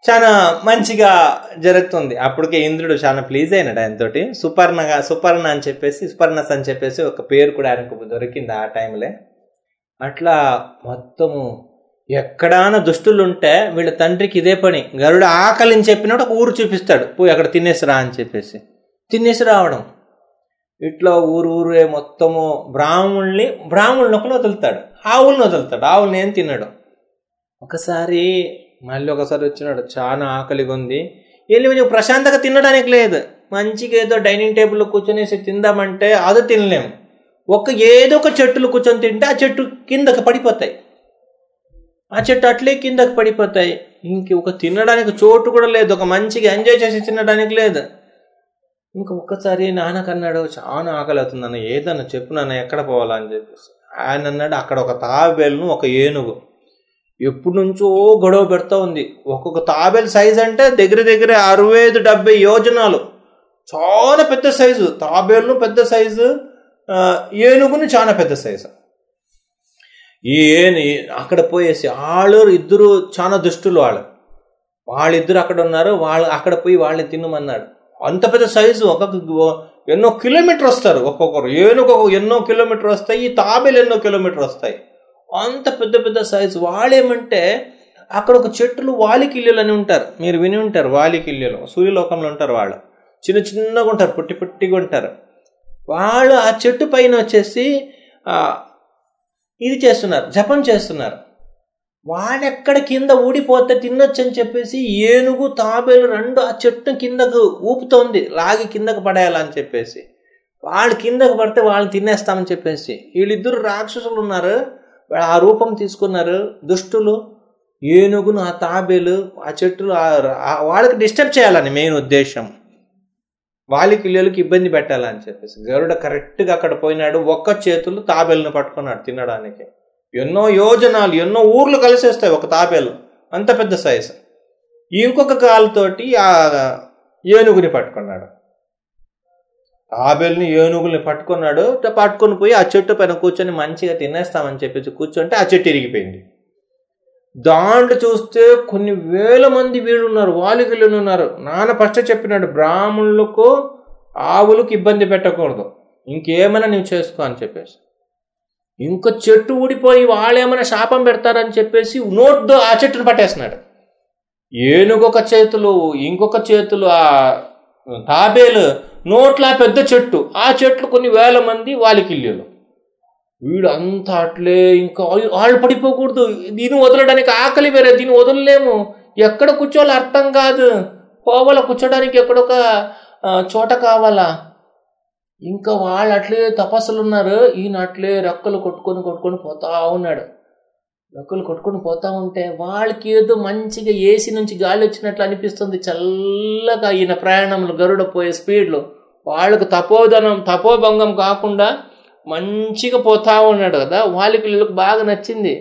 చాలా మంచిగా జరుగుతుంది. అప్పటికే ఇంద్రుడు చాలా ప్లీజ్ అయినాడు ఆయనతోటి. సుపర్ణగా సుపర్ణ అని చెప్పేసి సుపర్ణస్ అని చెప్పేసి ఒక పేరు కూడా ఆయనకు దొరికింది ఆ టైంలో. అట్లా మొత్తము ఎక్కడాన దుష్టులు ఉంటే వీళ్ళ తండ్రికి ఇదే పని. గరుడు ఆకలిని చెప్పినప్పుడు ఒక ఊరు చూపిస్తాడు. పోయి అక్కడ తినేసిరా అని చెప్పేసి. తినేసి రావడం. ఇట్లా ఊరు ఊరే మొత్తము బ్రాహ్మణుల్ని బ్రాహ్మణుని ఒకరు వదులుతాడు. ఆవుల్ని వదులుతాడు. ఆవులని ఏం తిన్నాడు ఒకసారి మళ్ళీ ఒకసారి వచ్చినాడు. చాలా ఆకలిగా ఉంది. వెళ్ళి కొంచెం ప్రశాంతంగా తినడానికి లేదు. మంచిగా ఏదో డైనింగ్ టేబుల్లో కూర్చొనేసి తిందామంటే అది తినలేము. ఒక ఏదో ఒక చెట్టులు కూర్చొని తింటే ఆ చెట్టు కిందకి పడిపోతాయి. ఆ చెట్టు అట్లే కిందకి పడిపోతాయి. ఇంక ఒక తినడానికి చోటు కూడా లేదు. ఒక మంచిగా ఎంజాయ్ చేసి తినడానికి లేదు. ఇంక ఒక్కసారి నాన్నకన్నాడు చాలా ఆకలి అవుతుంది అన్న ఏదన్నా చెప్పు నాన్న ఎక్కడ పోవాలా? అని చెప్పేసి. ఆయన అన్నాడు అక్కడ ఒక తాబేలును ఒక ఏనుగు. ఎప్పటి నుంచో గొడవ పెడతా ఉంది. ఒక్కొక్క తాబేలు సైజు అంటే దగ్గర దగ్గర అరవై ఐదు డెబ్బై యోజనాలు. చాలా పెద్ద సైజు. తాబేలును పెద్ద సైజు ఏనుగును చాలా పెద్ద సైజు. ఈ ఏని అక్కడ పోయేసి వాళ్ళు ఇద్దరు చాలా దుష్టులు వాళ్ళు వాళ్ళిద్దరు అక్కడ ఉన్నారు. వాళ్ళు అక్కడ పోయి వాళ్ళని తినమన్నాడు. అంత పెద్ద సైజు ఒక్కొక్క ఎన్నో కిలోమీటర్ వస్తారు ఒక్కొక్కరు. ఏనుగు ఎన్నో కిలోమీటర్ వస్తాయి ఈ తాబేలు ఎన్నో కిలోమీటర్ వస్తాయి. అంత పెద్ద పెద్ద సైజు. వాళ్ళేమంటే అక్కడ ఒక చెట్లు వాలికిల్లులు అని ఉంటారు. మీరు విని ఉంటారు వాలికిల్లులు. సూర్యలోకంలో ఉంటారు వాళ్ళు. చిన్న చిన్నగా ఉంటారు పుట్టి పుట్టిగా ఉంటారు. వాళ్ళు ఆ చెట్టు పైన వచ్చేసి ఇది చేస్తున్నారు జపం చేస్తున్నారు. వాడెక్కడ కింద ఊడిపోతే తినొచ్చని చెప్పేసి ఏనుగు తాబేలు రెండు ఆ చెట్టు కిందకు ఊపుతోంది. లాగి కిందకు పడేయాలని చెప్పేసి. వాళ్ళు కిందకు పడితే వాళ్ళని తినేస్తామని చెప్పేసి. వీళ్ళిద్దరు రాక్షసులు ఉన్నారు. వాళ్ళు ఆ రూపం తీసుకున్నారు. దుష్టులు ఏనుగును ఆ తాబేలు ఆ చెట్టులు వాళ్ళకి డిస్టర్బ్ చేయాలని మెయిన్ ఉద్దేశం. వాళ్ళకి ఇళ్ళకి ఇబ్బంది పెట్టాలని చెప్పేసి. గరుడ కరెక్ట్గా అక్కడ పోయినాడు. ఒక్క చేతులు తాబేలును పట్టుకున్నాడు తినడానికి. ఎన్నో యోజనాలు ఎన్నో ఊర్లు కలిసేస్తాయి ఒక తాపేలు అంత పెద్ద సైజు. ఇంకొక కాలుతోటి ఆ ఏనుగుని పట్టుకున్నాడు. తాబేలుని ఏనుగుల్ని పట్టుకున్నాడు. పట్టుకుని పట్టుకొని పోయి ఆ చెట్టు పైన కూర్చొని మంచిగా తినేస్తామని చెప్పేసి కూర్చుంటే ఆ చెట్టు ఇరిగిపోయింది. దాంట్లో చూస్తే కొన్ని వేల మంది వీళ్ళు ఉన్నారు వాలికలు ఉన్నారు. నాన్న ఫస్ట్ చెప్పినాడు బ్రాహ్మణులకు ఆవులకు ఇబ్బంది పెట్టకూడదు. ఇంకేమైనా నువ్వు చేసుకో అని చెప్పేసి. ఇంకో చెట్టు ఊడిపోయి వాళ్ళేమైనా శాపం పెడతారని చెప్పేసి నోట్తో ఆ చెట్టును పట్టేస్తున్నాడు. ఏనుగొక చేతులు ఇంకొక చేతులు ఆ తాబేలు నోట్ల పెద్ద చెట్టు. ఆ చెట్లు కొన్ని వేల మంది వాళ్ళకిల్లు వీడు అంతా అట్లే ఇంకా వాళ్ళు పడిపోకూడదు. దీన్ని వదలడానికి ఆకలి వేరే దీన్ని వదలలేము. ఎక్కడ కూర్చోవాలో అర్థం కాదు. పోవాల కూర్చోడానికి ఎక్కడొక చోట కావాలా? ఇంకా వాళ్ళు అట్లే తపస్సులు ఉన్నారు ఈయన అట్లే రెక్కలు కొట్టుకొని కొట్టుకొని పోతా ఉన్నాడు. రెక్కలు కొట్టుకొని పోతా ఉంటే వాళ్ళకి ఏదో మంచిగా ఏసీ నుంచి గాలి వచ్చినట్లు అనిపిస్తుంది. చల్లగా ఈయన ప్రయాణంలో గరుడ పోయే స్పీడ్లో వాళ్ళకు తపోధనం తపోభంగం కాకుండా మంచిగా పోతా ఉన్నాడు కదా. వాళ్ళకి వీళ్ళకి బాగా నచ్చింది.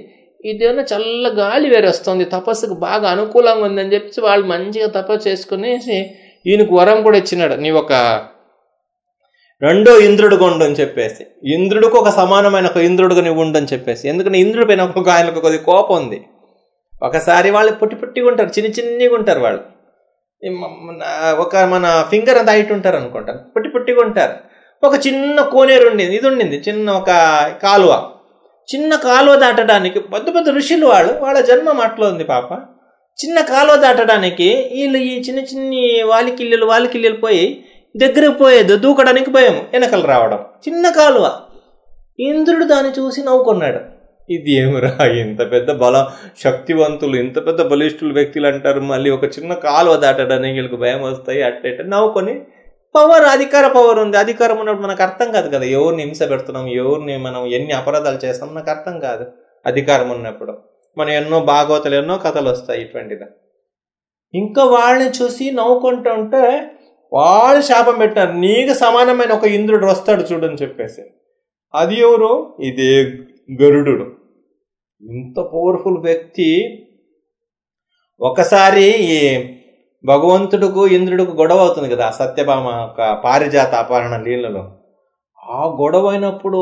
ఇదేమో చల్ల గాలి వేరే వస్తుంది. తపస్సుకు బాగా అనుకూలంగా ఉందని చెప్పి వాళ్ళు మంచిగా తపస్సు చేసుకునేసి ఈయనకు వరం కూడా ఇచ్చినాడు. నీ ఒక రెండో ఇంద్రుడు కొండు అని చెప్పేసి. ఇంద్రుడికి ఒక సమానమైన ఒక ఇంద్రుడుగా నువ్వు ఉండని చెప్పేసి. ఎందుకంటే ఇంద్రుడి పైన ఒక ఆయనకు కొద్ది కోపం ఉంది. ఒకసారి వాళ్ళు పుట్టి పుట్టిగా ఉంటారు చిన్న చిన్నగా ఉంటారు వాళ్ళు. ఒక మన ఫింగర్ అంత హైట్ ఉంటారు అనుకుంటాను పుట్టి పుట్టిగా ఉంటారు. ఒక చిన్న కోనేరు ఉండింది ఇది ఉండింది చిన్న ఒక కాలువ. చిన్న కాలువ దాటడానికి పెద్ద పెద్ద ఋషులు వాళ్ళు వాళ్ళ జన్మం అట్లా ఉంది పాప. చిన్న కాలువ దాటడానికి వీళ్ళు ఈ చిన్న చిన్ని వాలికిల్లులు వాలికిల్లులు పోయి దగ్గరకు పోయేది దూకడానికి భయం వెనకలు రావడం. చిన్న కాలువ. ఇంద్రుడు దాన్ని చూసి నవ్వుకున్నాడు. ఇది ఏమిరా ఇంత పెద్ద బల శక్తివంతులు ఇంత పెద్ద బలిష్ఠులు వ్యక్తులు అంటారు మళ్ళీ ఒక చిన్న కాలువ దాటడానికి వీళ్ళకి భయం వస్తాయి అట్ట నవ్వుకొని పవర్ అధికార పవర్ ఉంది అధికారం ఉన్నప్పుడు మనకు అర్థం కాదు కదా ఎవరిని హింస పెడుతున్నాం ఎవరిని మనం ఎన్ని అపరాధాలు చేస్తాం మనకు అర్థం కాదు. అధికారం ఉన్నప్పుడు. మనం ఎన్నో భాగవతలు ఎన్నో కథలు వస్తాయి ఇటువంటిది ఇంకా వాళ్ళని చూసి నవ్వుకుంటుంటే వాళ్ళు శాపం పెట్టినారు. నీకు సమానమైన ఒక ఇంద్రుడు వస్తాడు చూడని చెప్పేసి. అది ఎవరు? ఇదే గరుడు ఇంత పవర్ఫుల్ వ్యక్తి. ఒకసారి ఈ భగవంతుడుకు ఇంద్రుడికి గొడవ అవుతుంది కదా సత్యభామ ఒక పారిజాత అపహరణ లీలలో ఆ గొడవ అయినప్పుడు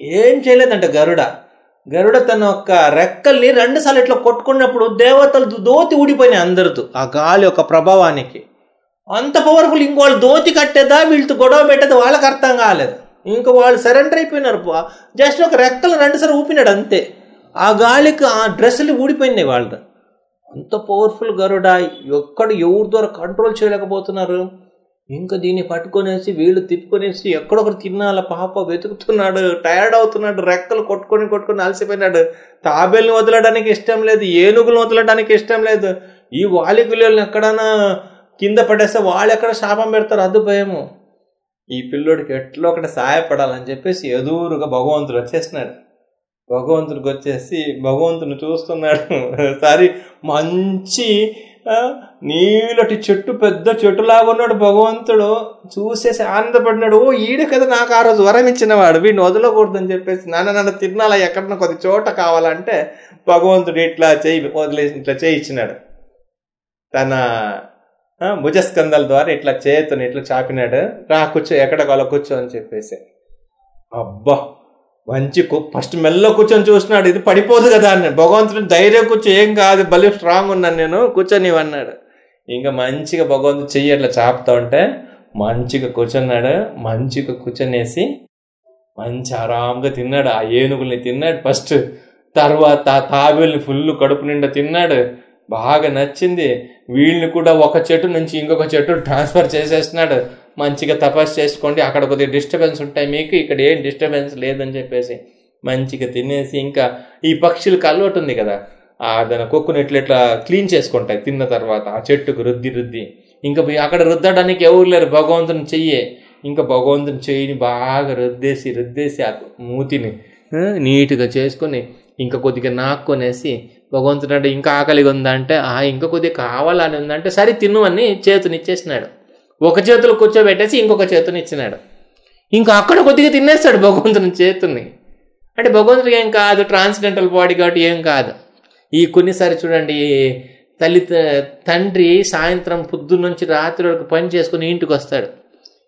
ఏం చేయలేదంట గరుడ. గరుడ తన యొక్క రెక్కల్ని రెండుసార్లు ఇట్లా కొట్టుకున్నప్పుడు దేవతలు దోతి ఊడిపోయినాయి అందరితో ఆ గాలి యొక్క ప్రభావానికి. అంత పవర్ఫుల్ ఇంకోళ్ళు దోతి కట్టేదా వీళ్ళతో గొడవ పెట్టేదా వాళ్ళకి అర్థం కాలేదు. ఇంకా వాళ్ళు సరెండర్ అయిపోయినారు జస్ట్ ఒక రెక్కలు రెండుసార్లు ఊపినాడు అంతే. ఆ గాలికి ఆ డ్రెస్సులు ఊడిపోయినాయి వాళ్ళది. అంత పవర్ఫుల్ గరుడ ఎక్కడ ఎవరి ద్వారా కంట్రోల్ చేయలేకపోతున్నారు. ఇంకా దీన్ని పట్టుకొనేసి వీళ్ళు తిప్పుకొనేసి ఎక్కడొకరు తినాల పాప వెతుకుతున్నాడు టైర్డ్ అవుతున్నాడు రెక్కలు కొట్టుకొని కొట్టుకొని అలసిపోయినాడు. తాబేల్ని వదలడానికి ఇష్టం లేదు ఏనుగులను వదలడానికి ఇష్టం లేదు. ఈ వాలిగులను ఎక్కడైనా కింద పడేస్తే వాళ్ళు ఎక్కడ శాపం పెడతారు? అది భయము. ఈ పిల్లోడికి ఎట్లా ఒకటి సహాయపడాలని చెప్పేసి ఎదురుగా భగవంతుడు వచ్చేసినాడు భగవంతుడికి వచ్చేసి భగవంతుని చూస్తున్నాడు. సారీ మంచి నీళ్ళటి నీలటి చెట్టు పెద్ద చెట్టులాగా ఉన్నాడు భగవంతుడు. చూసేసి ఆనందపడినాడు. ఓ ఈడ కదా నాకు ఆ రోజు వరం ఇచ్చినవాడు వీడిని వదలకూడదని చెప్పేసి నాన్న నన్ను తిన్నాలా? ఎక్కడన్నా కొద్ది చోట కావాలంటే భగవంతుడు ఇట్లా చేయి వదిలేసి ఇట్లా చేయించినాడు తన భుజస్కందాల ద్వారా ఇట్లా చేతుని ఇట్లా చాపినాడు. రా కూర్చో ఎక్కడ కావాలో కూర్చో అని చెప్పేసి. అబ్బా మంచి ఫస్ట్ మెల్ల కూర్చొని చూస్తున్నాడు. ఇది పడిపోదు కదా అన్నాడు. భగవంతుడు ధైర్యం కూర్చో ఏం కాదు భలే స్ట్రాంగ్ ఉన్నాను నేను కూర్చొని అన్నాడు. ఇంకా మంచిగా భగవంతుడు చెయ్యి అట్లా చాపుతా ఉంటే మంచిగా కూర్చున్నాడు. మంచిగా కూర్చొనేసి మంచి ఆరాంగా తిన్నాడు. ఆ ఏనుగుల్ని తిన్నాడు. ఫస్ట్ తర్వాత తాబేల్ని ఫుల్ కడుపు నిండా తిన్నాడు. బాగా నచ్చింది. వీళ్ళని కూడా ఒక చెట్టు నుంచి ఇంకొక చెట్టు ట్రాన్స్ఫర్ చేసేస్తున్నాడు. మంచిగా తపస్సు చేసుకోండి. అక్కడ కొద్దిగా డిస్టర్బెన్స్ ఉంటాయి మీకు. ఇక్కడ ఏం డిస్టర్బెన్స్ లేదని చెప్పేసి మంచిగా తినేసి ఇంకా ఈ పక్షులకు అలవాటు ఉంది కదా. దాని కొక్కుని ఇట్లా ఇట్లా క్లీన్ చేసుకుంటాయి తిన్న తర్వాత. ఆ చెట్టుకు రుద్ది రుద్ది. ఇంకా పోయి అక్కడ రుద్దడానికి ఎవరు లేరు. భగవంతుని చెయ్యి. ఇంకా భగవంతుని చెయ్యిని బాగా రుద్దేసి రుద్దేసి ఆ మూతిని నీట్గా చేసుకొని ఇంకా కొద్దిగా నాక్కొనేసి భగవంతుడు అంటే ఇంకా ఆకలిగా ఉందంటే ఆ ఇంకా కొద్దిగా కావాలని ఉందంటే సరే తిను అని చేతుని ఇచ్చేసినాడు ఒక చేతులు కూర్చోబెట్టేసి ఇంకొక చేతుని ఇచ్చినాడు ఇంకా అక్కడ కొద్దిగా తినేస్తాడు భగవంతుని చేతుని అంటే భగవంతుడికి ఏం కాదు ట్రాన్స్డెంటల్ బాడీ కాబట్టి ఏం కాదు. ఈ కొన్నిసారి చూడండి తల్లి తండ్రి సాయంత్రం పొద్దున్న నుంచి రాత్రి వరకు పని చేసుకుని ఇంటికి వస్తాడు.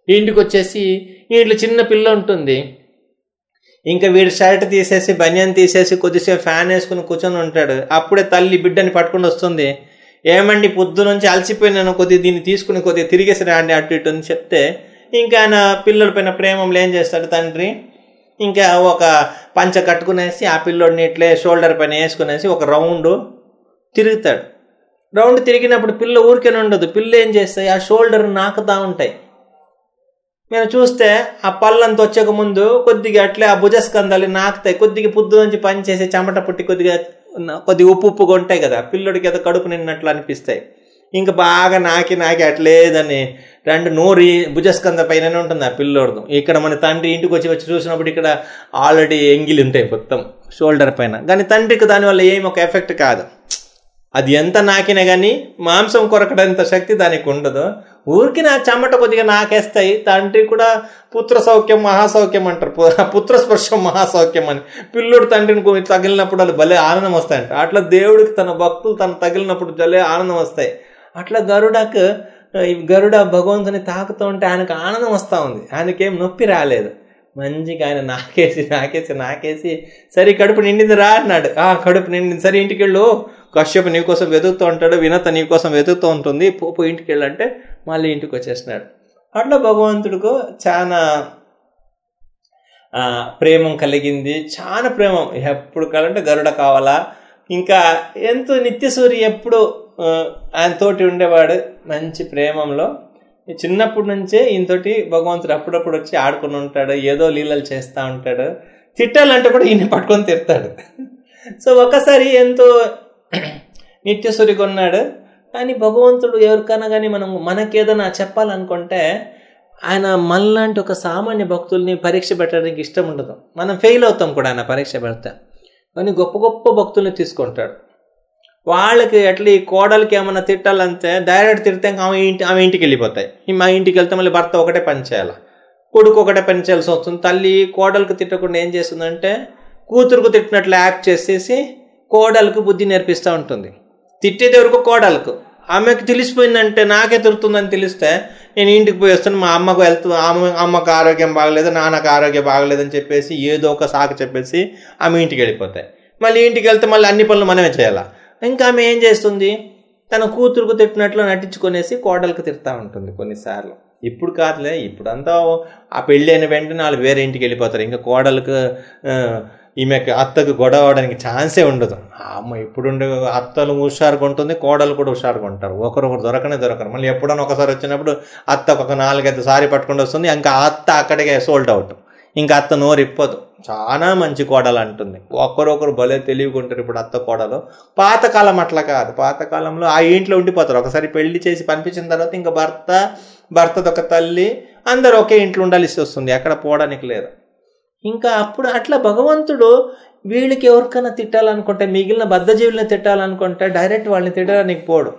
ఇంటికి వచ్చేసి ఇంట్లో చిన్న పిల్ల ఉంటుంది. ఇంకా వీడు షర్ట్ తీసేసి బనియన్ తీసేసి కొద్దిసేపు ఫ్యాన్ వేసుకుని కూర్చొని ఉంటాడు. అప్పుడే తల్లి బిడ్డని పట్టుకుని వస్తుంది. ఏమండి పొద్దు నుంచి అలసిపోయినాను కొద్దిగా దీన్ని తీసుకుని కొద్దిగా తిరిగేసి రాండి అటు ఇటు అని చెప్తే ఇంకా ఆయన పిల్లల పైన ప్రేమలు ఏం చేస్తాడు తండ్రి? ఇంకా ఒక పంచ కట్టుకునేసి ఆ పిల్లోడిని ఇట్లే షోల్డర్ పైన వేసుకునేసి ఒక రౌండ్ తిరుగుతాడు. రౌండ్ తిరిగినప్పుడు పిల్ల ఊరికేనే ఉండదు. పిల్ల ఏం చేస్తాయి? ఆ షోల్డర్ నాకుతా ఉంటాయి. మేము చూస్తే ఆ పళ్ళంత వచ్చేక ముందు కొద్దిగా అట్లే ఆ భుజస్కందాలు నాకుతాయి. కొద్దిగా పుద్దు నుంచి పనిచేసి చెమట పుట్టి కొద్దిగా కొద్దిగా ఉప్పు ఉప్పుగా ఉంటాయి కదా పిల్లోడికి ఏదో కడుపు నిన్నట్లు అనిపిస్తాయి. ఇంకా బాగా నాకి నాకి అట్లేదని రెండు నోరు భుజస్కంద పైననే ఉంటుంది ఆ పిల్లోడు ఇక్కడ మన తండ్రి ఇంటికి వచ్చి వచ్చి చూసినప్పుడు ఇక్కడ ఆల్రెడీ ఎంగిలి ఉంటాయి మొత్తం షోల్డర్ పైన. కానీ తండ్రికి దానివల్ల ఏం ఒక ఎఫెక్ట్ కాదు. అది ఎంత నాకినా కానీ మాంసం కొరకడంత శక్తి దానికి ఉండదు ఊరికి నా చెమట కొద్దిగా నాకేస్తాయి. తండ్రి కూడా పుత్ర సౌఖ్యం మహాసౌఖ్యం అంటారు. పుత్ర స్పర్శం మహాసౌఖ్యం అని. పిల్లోడు తండ్రిని తగిలినప్పుడు వాళ్ళు భలే ఆనందం వస్తాయంట అట్లా దేవుడికి తన భక్తులు తను తగిలినప్పుడు భలే ఆనందం వస్తాయి. అట్లా గరుడకు ఈ గరుడ భగవంతుని తాకుతూ ఉంటే ఆయనకు ఆనందం వస్తూ ఉంది. ఆయనకేం నొప్పి రాలేదు. మంచిగా ఆయన నాకేసి నాకేసి నాకేసి సరే కడుపు నిండింది రా అన్నాడు. ఆ కడుపు నిండింది. సరే ఇంటికి వెళ్ళు కశ్యపు నీ కోసం వెతుకుతూ ఉంటాడు వినత నీ కోసం వెతుకుతూ ఉంటుంది. పోపు ఇంటికి వెళ్ళంటే మళ్ళీ ఇంటికి వచ్చేసినాడు అట్లా భగవంతుడికి చాలా ప్రేమం కలిగింది. చాలా ప్రేమం. ఎప్పుడు కావాలంటే గరుడ కావాలా? ఇంకా ఎంతో నిత్యసూరి ఎప్పుడు ఆయన తోటి ఉండేవాడు మంచి ప్రేమంలో. చిన్నప్పటి నుంచే ఈయనతోటి భగవంతుడు అప్పుడప్పుడు వచ్చి ఆడుకుని ఉంటాడు ఏదో లీలలు చేస్తూ ఉంటాడు. తిట్టాలంటే కూడా ఈయన పట్టుకొని తిడతాడు. సో ఒకసారి ఎంతో [CLEARS THROAT] నిత్యసూరిగా ఉన్నాడు కానీ భగవంతుడు ఎవరికైనా కానీ మనం మనకేదైనా చెప్పాలనుకుంటే ఆయన మనలాంటి ఒక సామాన్య భక్తుల్ని పరీక్ష పెట్టడానికి ఇష్టం ఉండదు. మనం ఫెయిల్ అవుతాం కూడా ఆయన పరీక్ష పెడితే. కానీ గొప్ప గొప్ప భక్తుల్ని తీసుకుంటాడు. వాళ్ళకి ఎట్లా ఈ కోడలకి ఏమైనా తిట్టాలంటే డైరెక్ట్ తిడితే ఇంకా ఆమె ఇంటి ఆమె ఇంటికి వెళ్ళిపోతాయి. మా ఇంటికి వెళ్తే మళ్ళీ భర్త ఒకటే పని చేయాలి. కొడుకు ఒకటే పని చేయాల్సి వస్తుంది. తల్లి కోడలకు తిట్టకుండా ఏం చేస్తుందంటే కూతురుకు తిట్టినట్లు యాక్ట్ చేసేసి కోడలకు బుద్ధి నేర్పిస్తూ ఉంటుంది. తిట్టేది కోడలకు. ఆమెకు తెలిసిపోయిందంటే నాకే తిరుగుతుందని తెలిస్తే నేను ఇంటికి పోయి వస్తాను మా అమ్మకు వెళ్తూ అమ్మ అమ్మకు ఆరోగ్యం బాగలేదు నాన్నకు ఆరోగ్యం బాగలేదని చెప్పేసి ఏదో ఒక సాకు చెప్పేసి ఆమె ఇంటికి వెళ్ళిపోతాయి. మళ్ళీ ఇంటికి వెళ్తే మళ్ళీ అన్ని పనులు మనమే చేయాలా? ఇంకా ఆమె ఏం చేస్తుంది? తన కూతురుకు తిట్టినట్లు నటించుకునేసి కోడలకు తిడతా ఉంటుంది కొన్నిసార్లు. ఇప్పుడు కాదులే ఇప్పుడు అంతా ఆ పెళ్ళి అయిన వెంటనే వాళ్ళు వేరే ఇంటికి వెళ్ళిపోతారు. ఇంకా కోడలకు ఈమెకు అత్తకు గొడవ అవడానికి ఛాన్సే ఉండదు. అమ్మ ఇప్పుడు అత్తలు హుషారుగా ఉంటుంది కోడలు కూడా హుషారుగా ఉంటారు. ఒకరొకరు దొరకనే దొరకరు. మళ్ళీ ఎప్పుడైనా ఒకసారి వచ్చినప్పుడు అత్త ఒక నాలుగైదు సారి పట్టుకుని వస్తుంది ఇంకా అత్త అక్కడికే సోల్డ్ అవుట్ ఇంకా అత్త నోరు ఇప్పదు. చాలా మంచి కోడలు అంటుంది. ఒకరొకరు భలే తెలివికుంటారు ఇప్పుడు అత్త కోడలు. పాతకాలం అట్లా కాదు. పాతకాలంలో ఆ ఇంట్లో ఉండిపోతారు. ఒకసారి పెళ్ళి చేసి పంపించిన తర్వాత ఇంకా భర్త భర్తది ఒక తల్లి అందరూ ఒకే ఇంట్లో ఉండాల్సి వస్తుంది. ఎక్కడ పోవడానికి లేదు. ఇంకా అప్పుడు అట్లా భగవంతుడు వీళ్ళకి ఎవరికైనా తిట్టాలనుకుంటే మిగిలిన బద్ధజీవుల్ని తిట్టాలనుకుంటే డైరెక్ట్ వాళ్ళని తిట్టడానికి పోడు.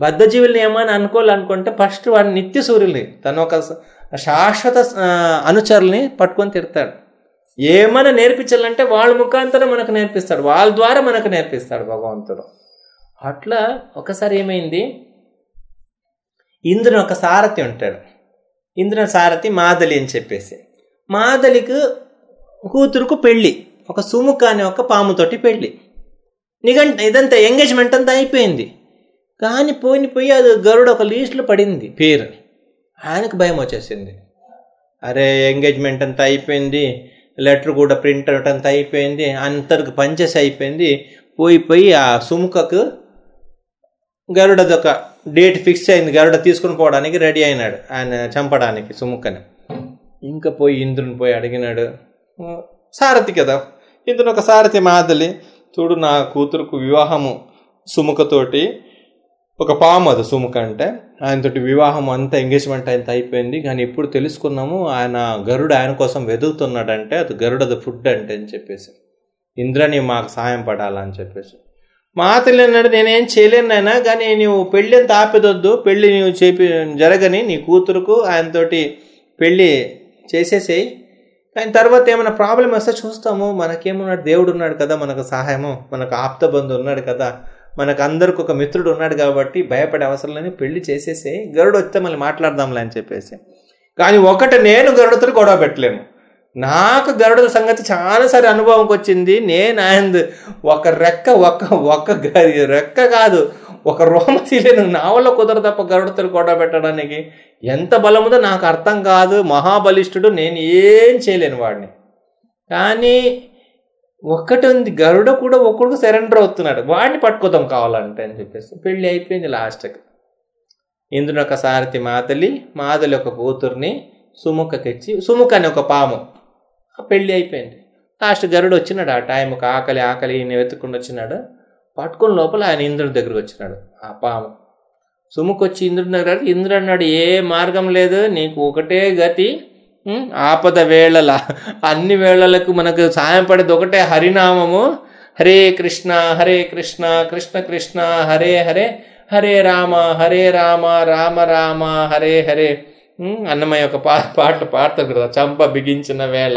బద్ధజీవుల్ని ఏమైనా అనుకోవాలనుకుంటే ఫస్ట్ వాడిని నిత్య సూర్యుల్ని తను ఒక శాశ్వత అనుచరుల్ని పట్టుకొని తిడతాడు. ఏమైనా నేర్పించాలంటే వాళ్ళ ముఖాంతరం మనకు నేర్పిస్తాడు వాళ్ళ ద్వారా మనకు నేర్పిస్తాడు భగవంతుడు. అట్లా ఒకసారి ఏమైంది? ఇంద్రుని ఒక సారథి ఉంటాడు. ఇంద్రుని సారథి మాదలి అని చెప్పేసి. మాదలికి కూతురుకు పెళ్ళి ఒక సుముఖ అనే ఒక పాముతోటి పెళ్ళి. నిఘంట ఇదంతా ఎంగేజ్మెంట్ అంతా అయిపోయింది. కానీ పోయిన పోయి అది గరుడు ఒక లీస్ట్లో పడింది. పేరు. ఆయనకు భయం వచ్చేసింది. అరే ఎంగేజ్మెంట్ అంతా అయిపోయింది. లెటర్ కూడా ప్రింట్ అవుట్ అంతా అయిపోయింది. అంతకు పనిచేసి అయిపోయింది. పోయి పోయి ఆ సుముఖకు గరుడది ఒక డేట్ ఫిక్స్ అయింది. గరుడ తీసుకుని పోవడానికి రెడీ అయినాడు. ఆయన చంపడానికి సుముఖని. ఇంకా పోయి ఇంద్రుని పోయి అడిగినాడు. సారథి కదా. ఇతను ఒక సారథి మాదలి. చూడు నా కూతురుకు వివాహము సుముఖతోటి ఒక పాము అది సుముఖ అంటే. ఆయనతోటి వివాహం అంతా ఎంగేజ్మెంట్ అంతా అయిపోయింది. కానీ ఇప్పుడు తెలుసుకున్నాము ఆయన గరుడు ఆయన కోసం వెతుకుతున్నాడంటే అది గరుడది ఫుడ్ అంటే అని చెప్పేసి. ఇంద్రని మాకు సాయం పడాలని చెప్పేసి. మా తల్లి అన్నాడు నేనేం చేయలేను నాయన కానీ నువ్వు పెళ్ళి అంత ఆపేదొద్దు. పెళ్ళి నువ్వు చేపి జరగని నీ కూతురుకు ఆయనతోటి పెళ్ళి చేసేసేయి. కానీ తర్వాత ఏమైనా ప్రాబ్లం వస్తే చూస్తాము. మనకేమున్నాడు? దేవుడు ఉన్నాడు కదా మనకు సహాయము. మనకు ఆప్త బంధు ఉన్నాడు కదా. మనకు అందరికి ఒక మిత్రుడు ఉన్నాడు కాబట్టి భయపడే అవసరం లేని పెళ్ళి చేసేసి గరుడు వస్తే మళ్ళీ మాట్లాడదాంలే అని చెప్పేసి. కానీ ఒకటి నేను గరుడుతో గొడవ పెట్టలేను నాకు గరుడుల సంగతి చాలాసారి అనుభవంకి వచ్చింది. నేను ఆయన ఒక రెక్క ఒక ఒక్క రెక్క కాదు. ఒక రోమ తీలేదు నా వల్ల కుదరదప్ప తప్ప గరుడుతో పెట్టడానికి ఎంత బలముందో నాకు అర్థం కాదు. మహాబలిష్ఠుడు నేను ఏం చేయలేను వాడిని. కానీ ఒక్కటి ఉంది. గరుడ కూడా ఒక్కడికి సరెండర్ అవుతున్నాడు. వాడిని పట్టుకోదాం కావాలంటే అని చెప్పేసి పెళ్ళి అయిపోయింది లాస్ట్కి. ఇంద్రుని ఒక సారథి మాతలి మాతలి ఒక కూతుర్ని సుముఖకిచ్చి సుముఖ అని ఒక పాము. పెళ్ళి అయిపోయింది. లాస్ట్ గరుడు వచ్చినాడు. ఆ టైంకి ఆకలి ఆకలి ఈయన వెతుక్కుండా వచ్చినాడు. పట్టుకుని లోపల ఆయన ఇంద్రుడి దగ్గరకు వచ్చినాడు. ఆ పాము. సుముకొచ్చి ఇంద్రుడి దగ్గర ఇంద్రుడు అన్నాడు ఏ మార్గం లేదు నీకు ఒకటే గతి ఆపద వేళల. అన్ని వేళలకు మనకు సాయం పడేది ఒకటే హరినామము. హరే కృష్ణ హరే కృష్ణ కృష్ణ కృష్ణ హరే హరే హరే రామ హరే రామ రామ రామ హరే హరే. అన్నమయ్య ఒక పా పాట పాడతారు కదా చంప బిగించిన వేళ.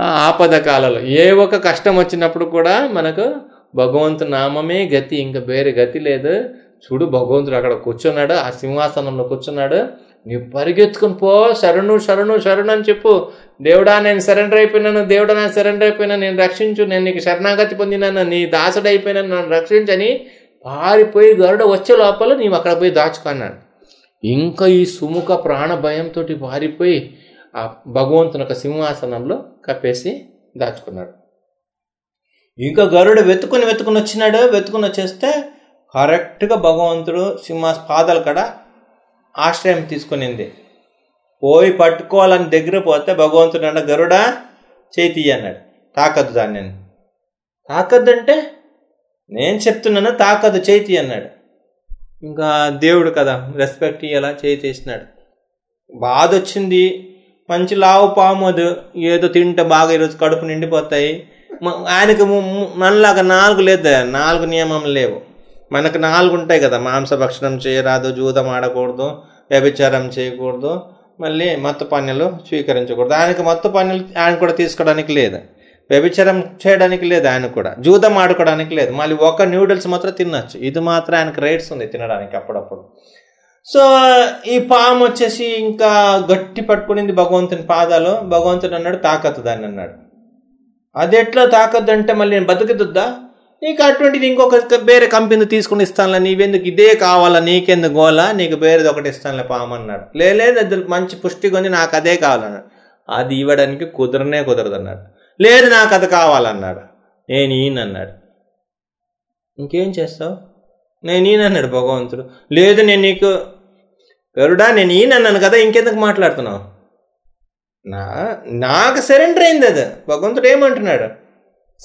ఆపద కాలంలో. ఏ ఒక కష్టం వచ్చినప్పుడు కూడా మనకు భగవంతు నామమే గతి ఇంకా వేరే గతి లేదు. చూడు భగవంతుడు అక్కడ కూర్చున్నాడు ఆ సింహాసనంలో కూర్చున్నాడు. నీవు పరిగెత్తుకుని పో శరణు శరణు శరణు అని చెప్పు. దేవుడా నేను సరెండర్ అయిపోయినాను దేవుడా నేను సరెండర్ అయిపోయినా నేను రక్షించు నేను నీకు శరణాగతి పొందినాను నీ దాసుడు అయిపోయినాను నన్ను రక్షించని పారిపోయి గరుడ వచ్చే లోపల నీవు అక్కడ పోయి దాచుకున్నాను ఇంకా ఈ సుముఖ ప్రాణ భయంతో పారిపోయి ఆ భగవంతుని ఒక సింహాసనంలో కప్పేసి దాచుకున్నాడు. ఇంకా గరుడు వెతుకుని వెతుకుని వచ్చినాడు వెతుకుని వచ్చేస్తే కరెక్ట్గా భగవంతుడు సింహ పాదాల కడ ఆశ్రయం తీసుకునింది. పోయి పట్టుకోవాలని దగ్గర పోతే భగవంతుడు అన్న గరుడా చేతి అన్నాడు. తాకద్దు దాన్ని నేను తాకద్దంటే నేను చెప్తున్నాను తాకద్దు చేతి అన్నాడు. ఇంకా దేవుడు కదా రెస్పెక్ట్ ఇయ్యాలా చేయి తీసినాడు. బాధ వచ్చింది మంచి లావు పాము అది. ఏదో తింటే బాగా ఈరోజు కడుపు నిండిపోతాయి. ఆయనకు ము- మనలాగా నాలుగు లేదు నాలుగు నియమం లేవు. మనకు నాలుగు ఉంటాయి కదా మాంసభక్షణం చేయరాదు జూదం ఆడకూడదు వ్యభిచారం చేయకూడదు మళ్ళీ మత్తు పానీయాలు స్వీకరించకూడదు. ఆయనకు మత్తు పానీయాలు ఆయన కూడా తీసుకోవడానికి లేదు. వ్యభిచారం చేయడానికి లేదు ఆయన కూడా. జూదం ఆడుకోవడానికి లేదు. మళ్ళీ ఒక న్యూడిల్స్ మాత్రం తినచ్చు. ఇది మాత్రం ఆయనకు రైట్స్ ఉంది తినడానికి అప్పుడప్పుడు. సో ఈ పాము వచ్చేసి ఇంకా గట్టి పట్టుకునింది భగవంతుని పాదాలు. భగవంతుడు అన్నాడు తాకత్తు దాన్ని అన్నాడు. అది ఎట్లా తాకద్దంటే మళ్ళీ నేను బతుకుతుందా? నీకు అటువంటిది ఇంకొక వేరే కంపెనీ తీసుకుని ఇస్తానులే నీవెందుకు ఇదే కావాలా నీకెందుకు గోలా? నీకు వేరేది ఒకటి ఇస్తానులే పామన్నాడు లే లేదు అది మంచి పుష్టి కొని నాకు అదే కావాలన్నాడు. అది ఇవ్వడానికి కుదరనే కుదరదు అన్నాడు లేదు నాకు అది కావాలన్నాడు. నేను ఈయన అన్నాడు. ఇంకేం చేస్తావు? నేను ఈయనన్నాడు భగవంతుడు. లేదు నేను నీకు గరుడా నేను ఈయనన్నాను కదా ఇంకెందుకు మాట్లాడుతున్నావు? నా నాకు సరెండర్ అయింది అది. భగవంతుడు ఏమంటున్నాడు?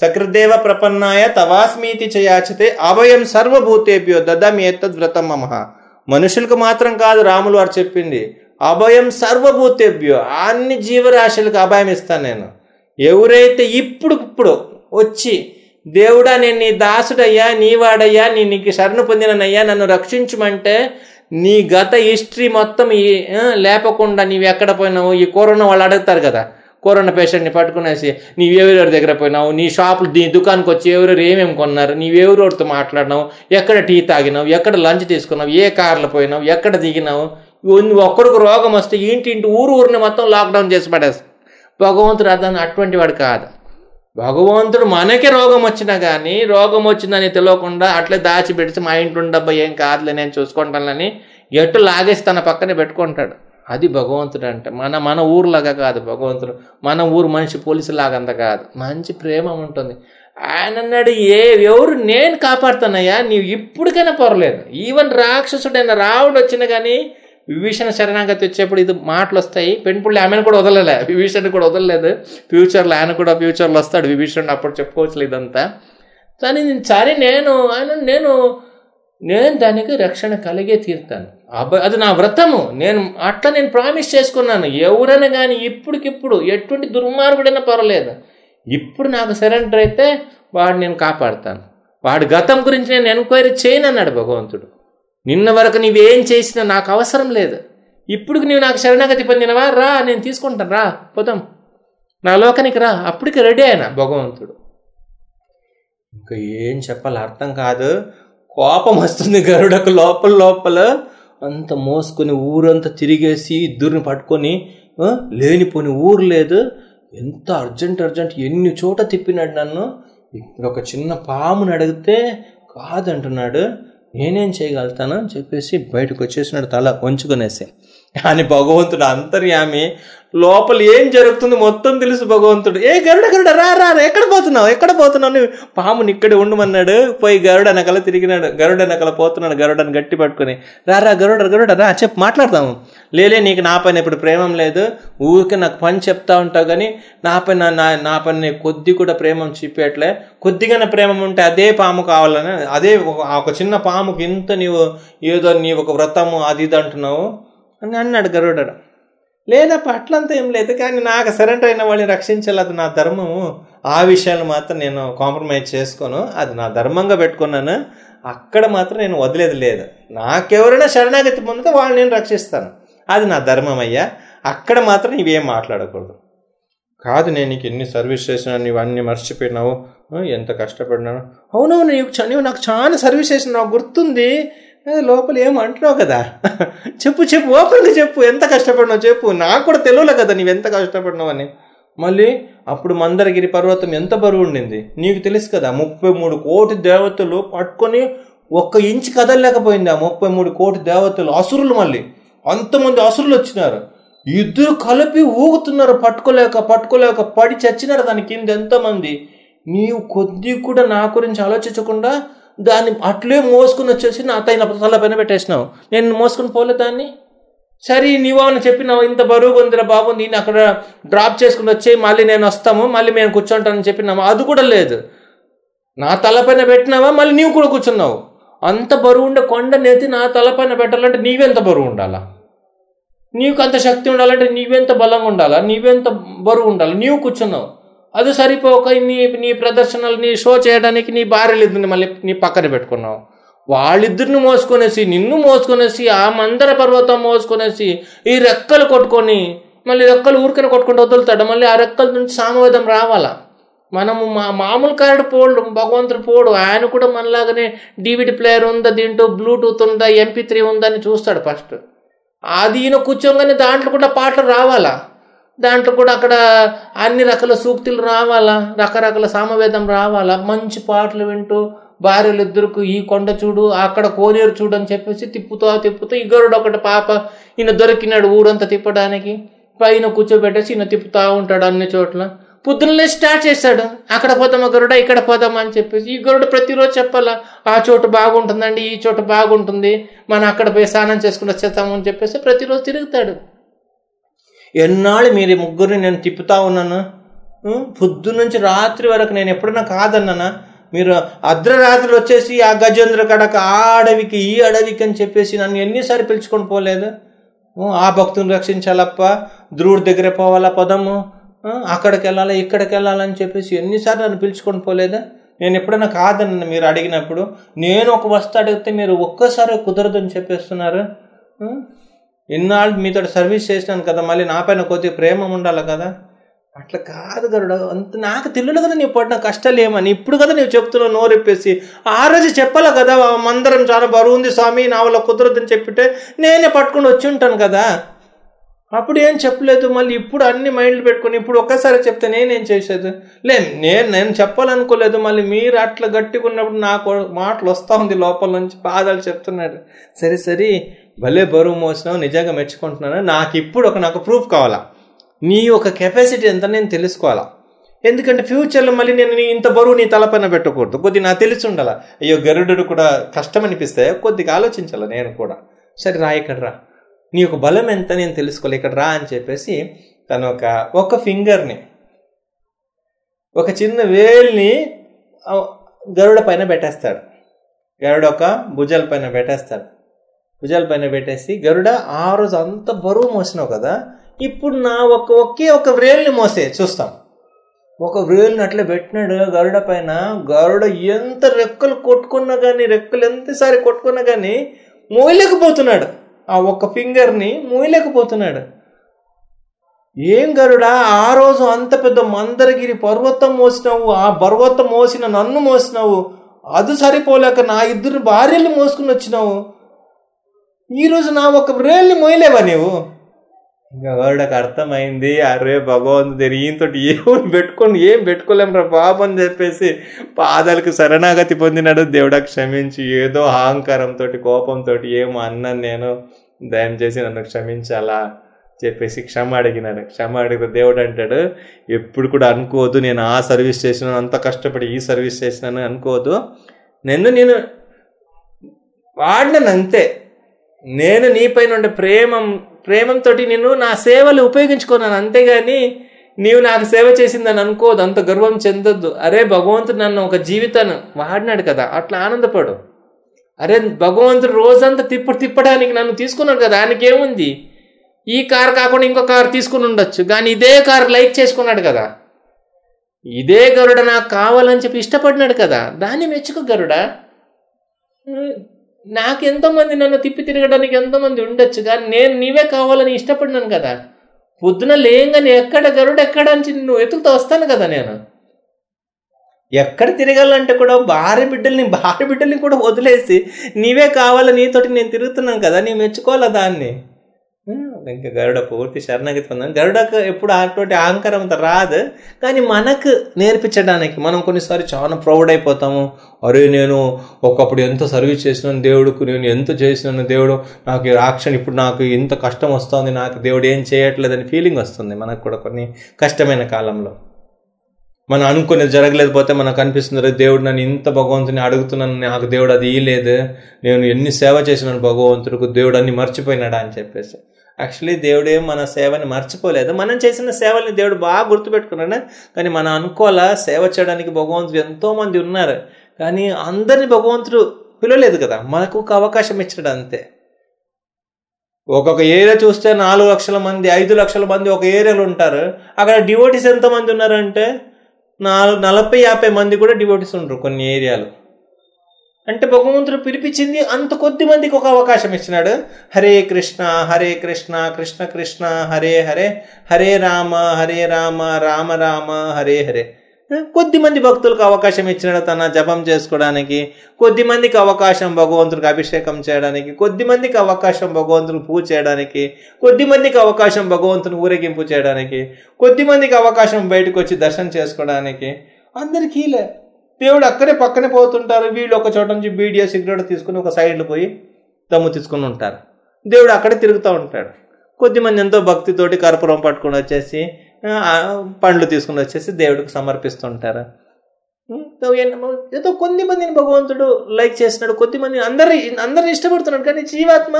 సకృదేవ ప్రపన్నాయ తవాస్మీతి చయాచితే అభయం సర్వభూతేభ్యో దదామి ఎత్తద్ వ్రతం మమ. మనుషులకు మాత్రం కాదు రాములు వారు చెప్పింది. అభయం సర్వభూతేభ్యో అన్ని జీవరాశులకు అభయం ఇస్తాను నేను. ఎవరైతే ఇప్పుడు ఇప్పుడు వచ్చి దేవుడా నేను నీ దాసుడయ్యా నీ వాడయ్యా నీ నీకు శరణు పొందిననయ్యా నన్ను రక్షించమంటే నీ గత హిస్టరీ మొత్తం లేపకుండా నీవు ఎక్కడ పోయినావు ఈ కరోనా వాళ్ళు అడుగుతారు కదా. కరోనా పేషెంట్ని పట్టుకునేసి నీవెవరెవరి దగ్గర పోయినావు? నీ షాపులు నీ దుకాణంకి వచ్చి ఎవరెవరు ఏమేమి కొన్నారు? నీవెవరెవరితో మాట్లాడినావు? ఎక్కడ టీ తాగినావు? ఎక్కడ లంచ్ తీసుకున్నావు? ఏ కార్లో పోయినావు? ఎక్కడ దిగినావు? ఒక్కడికి రోగం వస్తే ఇంటి ఇంటి ఊరు ఊరిని మొత్తం లాక్డౌన్ చేసి పడేస్తాం. భగవంతుడు అతను అటువంటి వాడు కాదు. భగవంతుడు మనకి రోగం వచ్చినా కానీ రోగం వచ్చిందని తెలియకుండా అట్లే దాచిపెడితే మా ఇంట్లో డబ్బా ఏం కాదులే నేను చూసుకుంటానని ఎట్టు లాగేసి తన పక్కనే పెట్టుకుంటాడు. అది భగవంతుడు అంటే. మన మన ఊర్లాగా కాదు భగవంతుడు. మన ఊరు మనిషి పోలీసు లాగంత కాదు. మంచి ప్రేమ ఉంటుంది. ఆయన అన్నాడు ఏ ఎవరు? నేను కాపాడుతానయ్యా. నీవు ఇప్పటికైనా పర్లేదు ఈవెన్ రాక్షసుడైన రావుడు వచ్చినా కానీ విభీషణ శరణాగతి వచ్చేప్పుడు ఇది మాటలు వస్తాయి పెంపుళ్ళు ఆమెను కూడా వదలలే. విభీషణ్ కూడా వదలలేదు. ఫ్యూచర్లో ఆయన కూడా ఫ్యూచర్లో వస్తాడు. విభీషణ్ అప్పుడు చెప్పుకోవచ్చు ఇదంతా. కానీ నేను సరే నేను ఆయన నేను నేను దానికి రక్షణ కలిగే తీరుతాను. అబ్బ అది నా వ్రతము. నేను అట్లా నేను ప్రామిస్ చేసుకున్నాను. ఎవరైనా కానీ ఇప్పటికిప్పుడు ఎటువంటి దుర్మార్గుడైనా పర్వాలేదు. ఇప్పుడు నాకు సరెండర్ అయితే వాడు నేను కాపాడుతాను. వాడి గతం గురించి నేను ఎంక్వైరీ చేయను అన్నాడు భగవంతుడు. నిన్న వరకు నీవేం చేసినా నాకు అవసరం లేదు. ఇప్పుడు నీవు నాకు శరణాగతి పొందినవా? రా నేను తీసుకుంటాను రా పోదాం. నా లోకానికి రా అప్పటికి రెడీ అయినా. భగవంతుడు. ఇంకా ఏం చెప్పాలి అర్థం కాదు. కోపం వస్తుంది గరుడకు లోపల లోపల. అంత మోసుకొని ఊరంతా తిరిగేసి ఇద్దరిని పట్టుకొని లేనిపోని ఊరు లేదు. ఎంత అర్జెంట్ అర్జెంట్ ఎన్ని చోట తిప్పినాడు నన్ను. ఇప్పుడు ఒక చిన్న పాముని అడిగితే కాదంటున్నాడు. నేనేం చేయగలుగుతాను అని చెప్పేసి బయటకు వచ్చేసినాడు తల వంచుకునేసి. కానీ భగవంతుడు అంతర్యామి లోపల ఏం జరుగుతుంది మొత్తం తెలుసు భగవంతుడు. ఏ గరుడ గరుడ రా రా రా, ఎక్కడ పోతున్నావు? ఎక్కడ పోతున్నావు? అని పాముని ఇక్కడే ఉండమన్నాడు. పోయి గరుడ నకల తిరిగినాడు. గరుడ నకల పోతున్నాడు. గరుడని గట్టి పట్టుకొని రా రా గరుడ గరుడ రా చెప్పు మాట్లాడదాము లేలే నీకు నా పైన ఇప్పుడు ప్రేమం లేదు. ఊరికే నాకు పని చెప్తా ఉంటావు కానీ నా పైన నా నా పైన కొద్ది కూడా ప్రేమం చూపేట్లే. కొద్దిగానే ప్రేమం ఉంటే అదే పాము కావాలని అదే ఒక ఒక చిన్న పాముకి ఇంత నీవు ఏదో నీ ఒక వ్రతము అది ఇది అంటున్నావు అని అన్నాడు గరుడడు. లేదప్ప అట్లంతా ఏం లేదు కానీ నాకు సరెండర్ అయిన వాళ్ళని రక్షించాలి అది నా ధర్మము. ఆ విషయాలు మాత్రం నేను కాంప్రమైజ్ చేసుకోను అది నా ధర్మంగా పెట్టుకున్నాను. అక్కడ మాత్రం నేను వదిలేదు లేదు. నాకెవరైనా శరణాగతి పొందితే వాళ్ళని నేను రక్షిస్తాను. అది నా ధర్మం అయ్యా అక్కడ మాత్రం ఇవేం మాట్లాడకూడదు. కాదు నేను నీకు ఎన్ని సర్వీస్ చేసినా నీవు అన్ని మర్చిపోయినావు ఎంత కష్టపడినాను అవునవును నీవు నీవు నాకు చాలా సర్వీస్ చేసిన నాకు గుర్తుంది. లోపల ఏమంటున్నావు కదా? చెప్పు చెప్పు ఓపెన్గా చెప్పు. ఎంత కష్టపడినావు చెప్పు. నాకు కూడా తెలియలే కదా నీవు ఎంత కష్టపడినావు అని. మళ్ళీ అప్పుడు మందరగిరి పర్వతం ఎంత బరువు ఉండింది? నీకు తెలుసు కదా ముప్పై మూడు కోటి దేవతలు పట్టుకొని ఒక్క ఇంచు కదలలేకపోయింది ఆ ముప్పై మూడు కోటి దేవతలు అసురులు మళ్ళీ. అంతమంది అసురులు వచ్చినారు. ఇద్దరు కలిపి ఊగుతున్నారు పట్టుకోలేక పట్టుకోలేక పడి చచ్చినారు దాని కింద ఎంతమంది? నీవు కొద్ది కూడా నా గురించి ఆలోచించకుండా దాన్ని అట్లే మోసుకుని వచ్చేసి నా తైన తల పైన పెట్టేసినావు. నేను మోసుకుని పోలే దాన్ని? సరే నీవు అని చెప్పినావు. ఇంత బరువుగా ఉందిరా బాబు నేను అక్కడ డ్రాప్ చేసుకుని వచ్చి మళ్ళీ నేను వస్తాము మళ్ళీ మేము కూర్చుంటానని చెప్పినాము అది కూడా లేదు. నా తలపైన పెట్టినావా? మళ్ళీ నీవు కూడా కూర్చున్నావు. అంత బరువు ఉండే కొండ నెత్తి నా తలపైన పెట్టాలంటే నీవెంత బరువు ఉండాలా? నీకు అంత శక్తి ఉండాలంటే నీవెంత బలంగా ఉండాలా? నీవెంత బరువు ఉండాలి? నీవు కూర్చున్నావు. అది సరిపోక నీ నీ ప్రదర్శనలు నీ షో చేయడానికి నీ భార్యలు ఇద్దరిని మళ్ళీ నీ పక్కన పెట్టుకున్నావు. వాళ్ళిద్దరిని మోసుకొనేసి నిన్ను మోసుకొనేసి ఆ మందర పర్వతం మోసుకొనేసి ఈ రెక్కలు కొట్టుకొని మళ్ళీ రెక్కలు ఊరికనే కొట్టుకుంటూ వదులుతాడు. మళ్ళీ ఆ రెక్కల నుంచి సామవేదం రావాలా? మనము మా మామూలు కార్డు పోడు భగవంతుడు పోడు. ఆయన కూడా మనలాగానే డివిడి ప్లేయర్ ఉందా దీంట్లో బ్లూటూత్ ఉందా ఎంపీ త్రీ ఉందా అని చూస్తాడు ఫస్ట్. అది ఈయన కూర్చోగానే దాంట్లో కూడా పాటలు రావాలా? దాంట్లో కూడా అక్కడ అన్ని రకాల సూక్తులు రావాలా? రకరకాల సామవేదం రావాలా? మంచి పాటలు వింటూ భార్యలు ఇద్దరుకు ఈ కొండ చూడు అక్కడ కోనేరు చూడు అని చెప్పేసి తిప్పుతూ తిప్పుతూ ఈ గరుడు ఒకటి పాప ఈయన దొరికినాడు ఊరంతా తిప్పడానికి. పైన కూర్చోబెట్టేసి ఈయన తిప్పుతా ఉంటాడు అన్ని చోట్ల. పొద్దున్నే స్టార్ట్ చేశాడు అక్కడ పోదామా గరుడ ఇక్కడ పోదామా అని చెప్పేసి ఈ గరుడు ప్రతిరోజు చెప్పాలా ఆ చోటు బాగుంటుందండి ఈ చోటు బాగుంటుంది. మనం అక్కడ పోయి స్నానం చేసుకుని వచ్చేస్తాము అని చెప్పేసి ప్రతిరోజు తిరుగుతాడు. ఎన్నాళ్ళు మీరు ముగ్గురిని నేను తిప్పుతా ఉన్నాను? పొద్దు నుంచి రాత్రి వరకు నేను ఎప్పుడన్నా కాదన్నానా? మీరు అర్ధరాత్రి వచ్చేసి ఆ గజేంద్ర కడక ఆ అడవికి ఈ అడవికి అని చెప్పేసి నన్ను ఎన్నిసార్లు పిలుచుకొని పోలేదు? ఆ భక్తుని రక్షించాలప్ప. ధ్రువుడి దగ్గర పోవాలా పదము? అక్కడికి వెళ్ళాలా ఇక్కడికి వెళ్ళాలని చెప్పేసి ఎన్నిసార్లు నన్ను పిలుచుకొని పోలేదా? నేను ఎప్పుడైనా కాదన్న మీరు అడిగినప్పుడు. నేను ఒక వస్తు అడిగితే మీరు ఒక్కసారి కుదరదని చెప్పేస్తున్నారు. ఇన్నాళ్ళు మీతో సర్వీస్ చేసినాను కదా మళ్ళీ నా పైన కొద్దిగా ప్రేమ ఉండాలి కదా. అట్లా కాదు గరుడ అంత నాకు తెలియదు కదా నీవు పడిన కష్టాలు ఏమని. ఇప్పుడు కదా నీవు చెప్తున్నావు నోరెప్పేసి ఆ రోజు చెప్పాలా కదా మందరం చాలా బరువు ఉంది స్వామి నా వల్ల కుదరదని చెప్పితే నేనే పట్టుకుని వచ్చి ఉంటాను కదా. అప్పుడు ఏం చెప్పలేదు మళ్ళీ ఇప్పుడు అన్ని మైండ్లు పెట్టుకుని ఇప్పుడు ఒక్కసారి చెప్తే నేనేం చేసేది? లే నేను నేను చెప్పాలనుకోలేదు మళ్ళీ మీరు అట్లా గట్టిగా ఉన్నప్పుడు నాకు మాటలు వస్తూ ఉంది లోపల నుంచి బాధలు చెప్తున్నాడు. సరే సరే భలే బరువు మోసినావు నిజంగా మెచ్చుకుంటున్నాను. నాకు ఇప్పుడు ఒక నాకు ప్రూఫ్ కావాలా? నీ యొక్క కెపాసిటీ ఎంత నేను తెలుసుకోవాలా? ఎందుకంటే ఫ్యూచర్లో మళ్ళీ నేను నీ ఇంత బరువు నీ తలపైన పెట్టకూడదు. కొద్దిగా నాకు తెలిసి ఉండాలా? అయ్యో గరుడు కూడా కష్టం అనిపిస్తే కొద్దిగా ఆలోచించాలా నేను కూడా? సరే రా ఇక్కడ రా. నీ యొక్క బలం ఎంత నేను తెలుసుకోవాలి? ఇక్కడ రా అని చెప్పేసి తను ఒక ఒక ఫింగర్ని ఒక చిన్న వేల్ని గరుడ పైన పెట్టేస్తాడు. గరుడ ఒక భుజాల పైన పెట్టేస్తాడు. భుజాల పైన పెట్టేసి గరుడ ఆ రోజు అంత బరువు మోసినావు కదా ఇప్పుడు నా ఒక ఒకే ఒక వ్రేల్ని మోసే చూస్తాం. ఒక వ్రేల్ని అట్లా పెట్టినాడు గరుడ పైన. గరుడ ఎంత రెక్కలు కొట్టుకున్నా కానీ రెక్కలు ఎంతసారి కొట్టుకున్నా కానీ మోయలేకపోతున్నాడు. ఆ ఒక్క ఫింగర్ని మోయలేకపోతున్నాడు. ఏం గరుడా ఆ రోజు అంత పెద్ద మందరగిరి పర్వతం మోసినావు ఆ పర్వతం మోసిన నన్ను మోసినావు అది సరిపోలేక నా ఇద్దరు భార్యలు మోసుకుని వచ్చినావు. ఈరోజు నా ఒక రేల్ని మోయలేవా నీవు? ఇంకా వాడికి అర్థమైంది. అరే భగవంతు ఈయనతో ఏం పెట్టుకొని ఏం పెట్టుకోలేంరా బాబు అని చెప్పేసి పాదాలకు శరణాగతి పొందినాడు. దేవుడా క్షమించి. ఏదో అహంకారంతో కోపంతో ఏమో అన్నాను నేను. దయచేసి నన్ను క్షమించాలా? చెప్పేసి క్షమ అడిగినాడు. క్షమ అడిగితే దేవుడు అంటాడు ఎప్పుడు కూడా అనుకోవద్దు. నేను ఆ సర్వీస్ చేసినాను అంత కష్టపడి ఈ సర్వీస్ చేసినాను అనుకోవద్దు. నిన్ను నేను వాడినాను అంతే. నేను నీపైన ఉండే ప్రేమం ప్రేమంతో నేను నా సేవలు ఉపయోగించుకున్నాను. అంతేగాని నీవు నాకు సేవ చేసిందని అనుకోదు అంత గర్వం చెందొద్దు. అరే భగవంతుడు నన్ను ఒక జీవితాన్ని వాడినాడు కదా అట్లా ఆనందపడు. అరే భగవంతుడు రోజంతా తిప్పుడు తిప్పడానికి నన్ను తీసుకున్నాడు కదా ఆయనకి ఏముంది ఈ కార్ కాకుండా ఇంకో కార్ తీసుకుని ఉండొచ్చు. కానీ ఇదే కార్ లైక్ చేసుకున్నాడు కదా. ఇదే గరుడ నాకు కావాలని చెప్పి ఇష్టపడినాడు కదా. దాన్ని మెచ్చుకో గరుడ. నాకు ఎంతోమంది నన్ను తిప్పి తిరగడానికి ఎంతోమంది ఉండొచ్చు కానీ నేను నీవే కావాలని ఇష్టపడినాను కదా. పొద్దున లేయంగానే ఎక్కడ గరుడు ఎక్కడ అని నువ్వు ఎతుకుతూ వస్తాను కదా నేను. ఎక్కడ తిరగాలంటే కూడా భార్య బిడ్డల్ని భార్య బిడ్డల్ని కూడా వదిలేసి నీవే కావాలి నీతోటి నేను తిరుగుతున్నాను కదా నీ మెచ్చుకోవాలా దాన్ని? ఇంకా గరుడ పూర్తి శరణాగతి పొందాను గరుడకు ఎప్పుడు అటువంటి అహంకారం అంత రాదు. కానీ మనకు నేర్పించడానికి మనం కొన్నిసారి చాలా ప్రౌడ్ అయిపోతాము. అరే నేను ఒకప్పుడు ఎంత సర్వీస్ చేసినాను దేవుడికి నేను ఎంత చేసినాను దేవుడు నాకు రాక్షన్ ఇప్పుడు నాకు ఇంత కష్టం వస్తుంది నాకు దేవుడు ఏం చేయట్లేదని ఫీలింగ్ వస్తుంది మనకు కూడా కొన్ని కష్టమైన కాలంలో. మనం అనుకునేది జరగలేకపోతే మనకు అనిపిస్తుంది దేవుడు నన్ను ఇంత భగవంతుని అడుగుతున్నాను నాకు దేవుడు అది ఇయ్యలేదు. నేను ఎన్ని సేవ చేసినాను భగవంతుడికి దేవుడు అన్ని మర్చిపోయినాడా? అని చెప్పేసి. యాక్చువల్లీ దేవుడు ఏం మన సేవని మర్చిపోలేదు. మనం చేసిన సేవల్ని దేవుడు బాగా గుర్తుపెట్టుకున్నాడు. కానీ మనం అనుకోవాలా సేవ చేయడానికి భగవంతుడు ఎంతోమంది ఉన్నారు. కానీ అందరిని భగవంతుడు పిలవలేదు కదా. మనకు ఒక అవకాశం ఇచ్చాడు అంతే. ఒక్కొక్క ఏరియా చూస్తే నాలుగు లక్షల మంది ఐదు లక్షల మంది ఒక ఏరియాలో ఉంటారు. అక్కడ డివోటీస్ ఎంతమంది ఉన్నారంటే నాలుగు నలభై యాభై మంది కూడా డివోటీస్ ఉంటారు కొన్ని ఏరియాలు. అంటే భగవంతుడు పిలిపించింది అంత కొద్ది మందికి ఒక అవకాశం ఇచ్చినాడు. హరే కృష్ణ హరే కృష్ణ కృష్ణ కృష్ణ హరే హరే హరే రామ హరే రామ రామ రామ హరే హరే. కొద్ది మంది భక్తులకు అవకాశం ఇచ్చినాడు తన జపం చేసుకోవడానికి. కొద్ది మందికి అవకాశం భగవంతుడికి అభిషేకం చేయడానికి. కొద్ది మందికి అవకాశం భగవంతుడికి పూజ చేయడానికి. కొద్ది మందికి అవకాశం భగవంతుని ఊరేగింపు చేయడానికి. కొద్ది మందికి అవకాశం బయటకు వచ్చి దర్శనం చేసుకోవడానికి. అందరికీ లే దేవుడు అక్కడే పక్కనే పోతుంటారు. వీళ్ళు ఒక చోట నుంచి బీడియో సిగరెట్ తీసుకుని ఒక సైడ్లో పోయి దమ్ము తీసుకుని ఉంటారు. దేవుడు అక్కడే తిరుగుతూ ఉంటాడు. కొద్దిమంది ఎంతో భక్తితోటి కర్పూరం పట్టుకొని వచ్చేసి పండ్లు తీసుకుని వచ్చేసి దేవుడికి సమర్పిస్తుంటారు ఏదో కొద్ది మందిని భగవంతుడు లైక్ చేస్తున్నాడు. కొద్దిమంది అందరి అందరిని ఇష్టపడుతున్నాడు. కానీ జీవాత్మ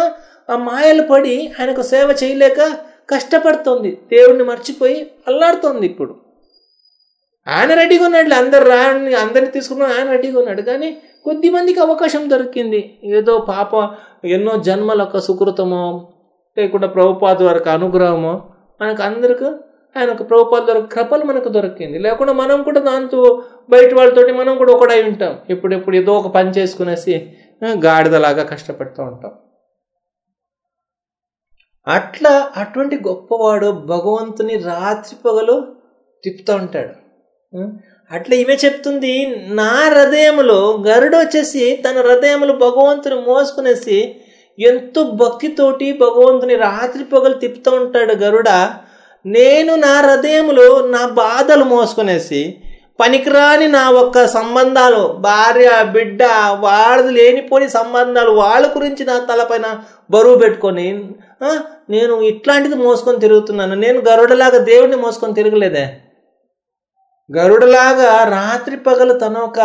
ఆ మాయలు పడి ఆయనకు సేవ చేయలేక కష్టపడుతోంది. దేవుడిని మర్చిపోయి అల్లాడుతోంది ఇప్పుడు. ఆయన రెడీగా ఉన్నాడు అందరు రాని అందరిని తీసుకున్నాడు ఆయన రెడీగా ఉన్నాడు. కానీ కొద్ది మందికి అవకాశం దొరికింది. ఏదో పాప ఎన్నో జన్మల ఒక సుకృతమో లేకుండా ప్రభుపాద వరకు అనుగ్రహమో మనకు అందరికి ఆయన ఒక ప్రభుపాద వరకు కృపలు మనకు దొరికింది. లేకుండా మనం కూడా దాంతో బయట వాళ్ళతోటి మనం కూడా ఒకడై ఉంటాం. ఎప్పుడెప్పుడు ఏదో ఒక పని చేసుకునేసి గాడిదలాగా కష్టపడుతూ ఉంటాం. అట్లా అటువంటి గొప్పవాడు భగవంతుని రాత్రి పగలు తిప్పుతూ ఉంటాడు. అట్లా ఈమె చెప్తుంది నా హృదయములో గరుడు వచ్చేసి తన హృదయములు భగవంతుని మోసుకునేసి ఎంతో భక్తితోటి భగవంతుని రాత్రి పొగలు తిప్పుతూ ఉంటాడు గరుడ. నేను నా హృదయములో నా బాధలు మోసుకునేసి పనికిరాని నా ఒక్క సంబంధాలు భార్య బిడ్డ వాళ్ళది లేనిపోని సంబంధాలు వాళ్ళ గురించి నా తలపైన బరువు పెట్టుకొని నేను ఇట్లాంటిది మోసుకొని తిరుగుతున్నాను. నేను గరుడలాగా దేవుడిని మోసుకొని తిరగలేదే? గరుడలాగా రాత్రి పగలు తన ఒక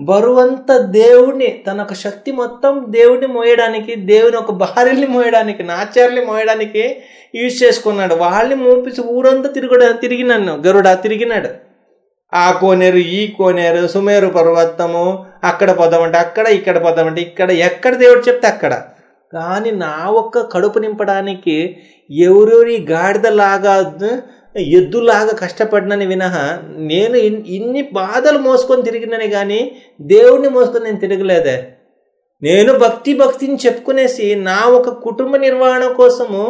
బరువంత దేవుడిని తన ఒక శక్తి మొత్తం దేవుడిని మోయడానికి దేవుని ఒక భార్యల్ని మోయడానికి నాచార్యల్ని మోయడానికి యూజ్ చేసుకున్నాడు. వాళ్ళని మోపించి ఊరంతా తిరుగుడ తిరిగినాను గరుడ తిరిగినాడు. ఆ కోనేరు ఈ కోనేరు సుమేరు పర్వతము అక్కడ పోదామంటే అక్కడ ఇక్కడ పోదామంటే ఇక్కడ ఎక్కడ దేవుడు చెప్తే అక్కడ. కానీ నా ఒక్క కడుపు నింపడానికి ఎవరెవరి గాడిదలాగా ఎద్దులాగా కష్టపడినని వినహా నేను ఇన్- ఇన్ని బాధలు మోసుకొని తిరిగినని కానీ దేవుడిని మోసుకొని నేను తిరగలేదే. నేను భక్తి భక్తిని చెప్పుకునేసి నా ఒక కుటుంబ నిర్వహణ కోసము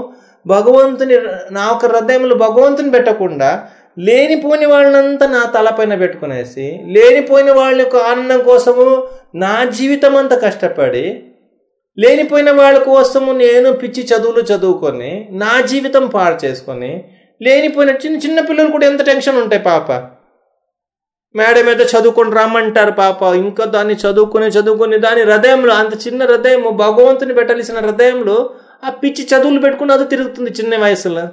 భగవంతుని నా ఒక హృదయంలో భగవంతుని పెట్టకుండా లేనిపోని వాళ్ళంతా నా తలపైన పెట్టుకునేసి లేనిపోయిన వాళ్ళ యొక్క ఆనందం కోసము నా జీవితం అంతా కష్టపడి లేనిపోయిన వాళ్ళ కోసము నేను పిచ్చి చదువులు చదువుకొని నా జీవితం పాడు చేసుకొని లేనిపోయిన చిన్న చిన్న పిల్లలు కూడా ఎంత టెన్షన్ ఉంటాయి పాప. మేడ మీద చదువుకొని రమ్మంటారు పాప. ఇంకా దాన్ని చదువుకొని చదువుకొని దాని హృదయంలో అంత చిన్న హృదయము భగవంతుని పెట్టాల్సిన హృదయంలో ఆ పిచ్చి చదువులు పెట్టుకుని అది తిరుగుతుంది చిన్న వయసులో.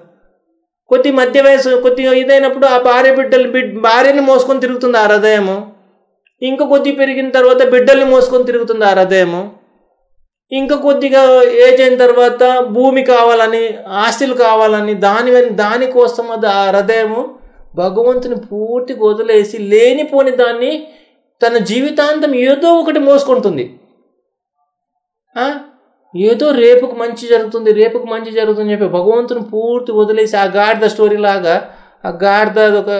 కొద్ది మధ్య వయసు కొద్దిగా ఇదైనప్పుడు ఆ భార్య బిడ్డలు బిడ్ భార్యని మోసుకొని తిరుగుతుంది ఆ హృదయము. ఇంకా కొద్ది పెరిగిన తర్వాత బిడ్డల్ని మోసుకొని తిరుగుతుంది ఆ హృదయము. ఇంకా కొద్దిగా ఏజ్ అయిన తర్వాత భూమి కావాలని ఆస్తులు కావాలని దాని దానికోసం అది ఆ హృదయము భగవంతుని పూర్తిగా వదిలేసి లేనిపోని దాన్ని తన జీవితాంతం ఏదో ఒకటి మోసుకుంటుంది. ఏదో రేపుకు మంచి జరుగుతుంది రేపుకు మంచి జరుగుతుంది చెప్పి భగవంతుని పూర్తి వదిలేసి ఆ గాడిద స్టోరీ లాగా ఆ గాడిద ఒక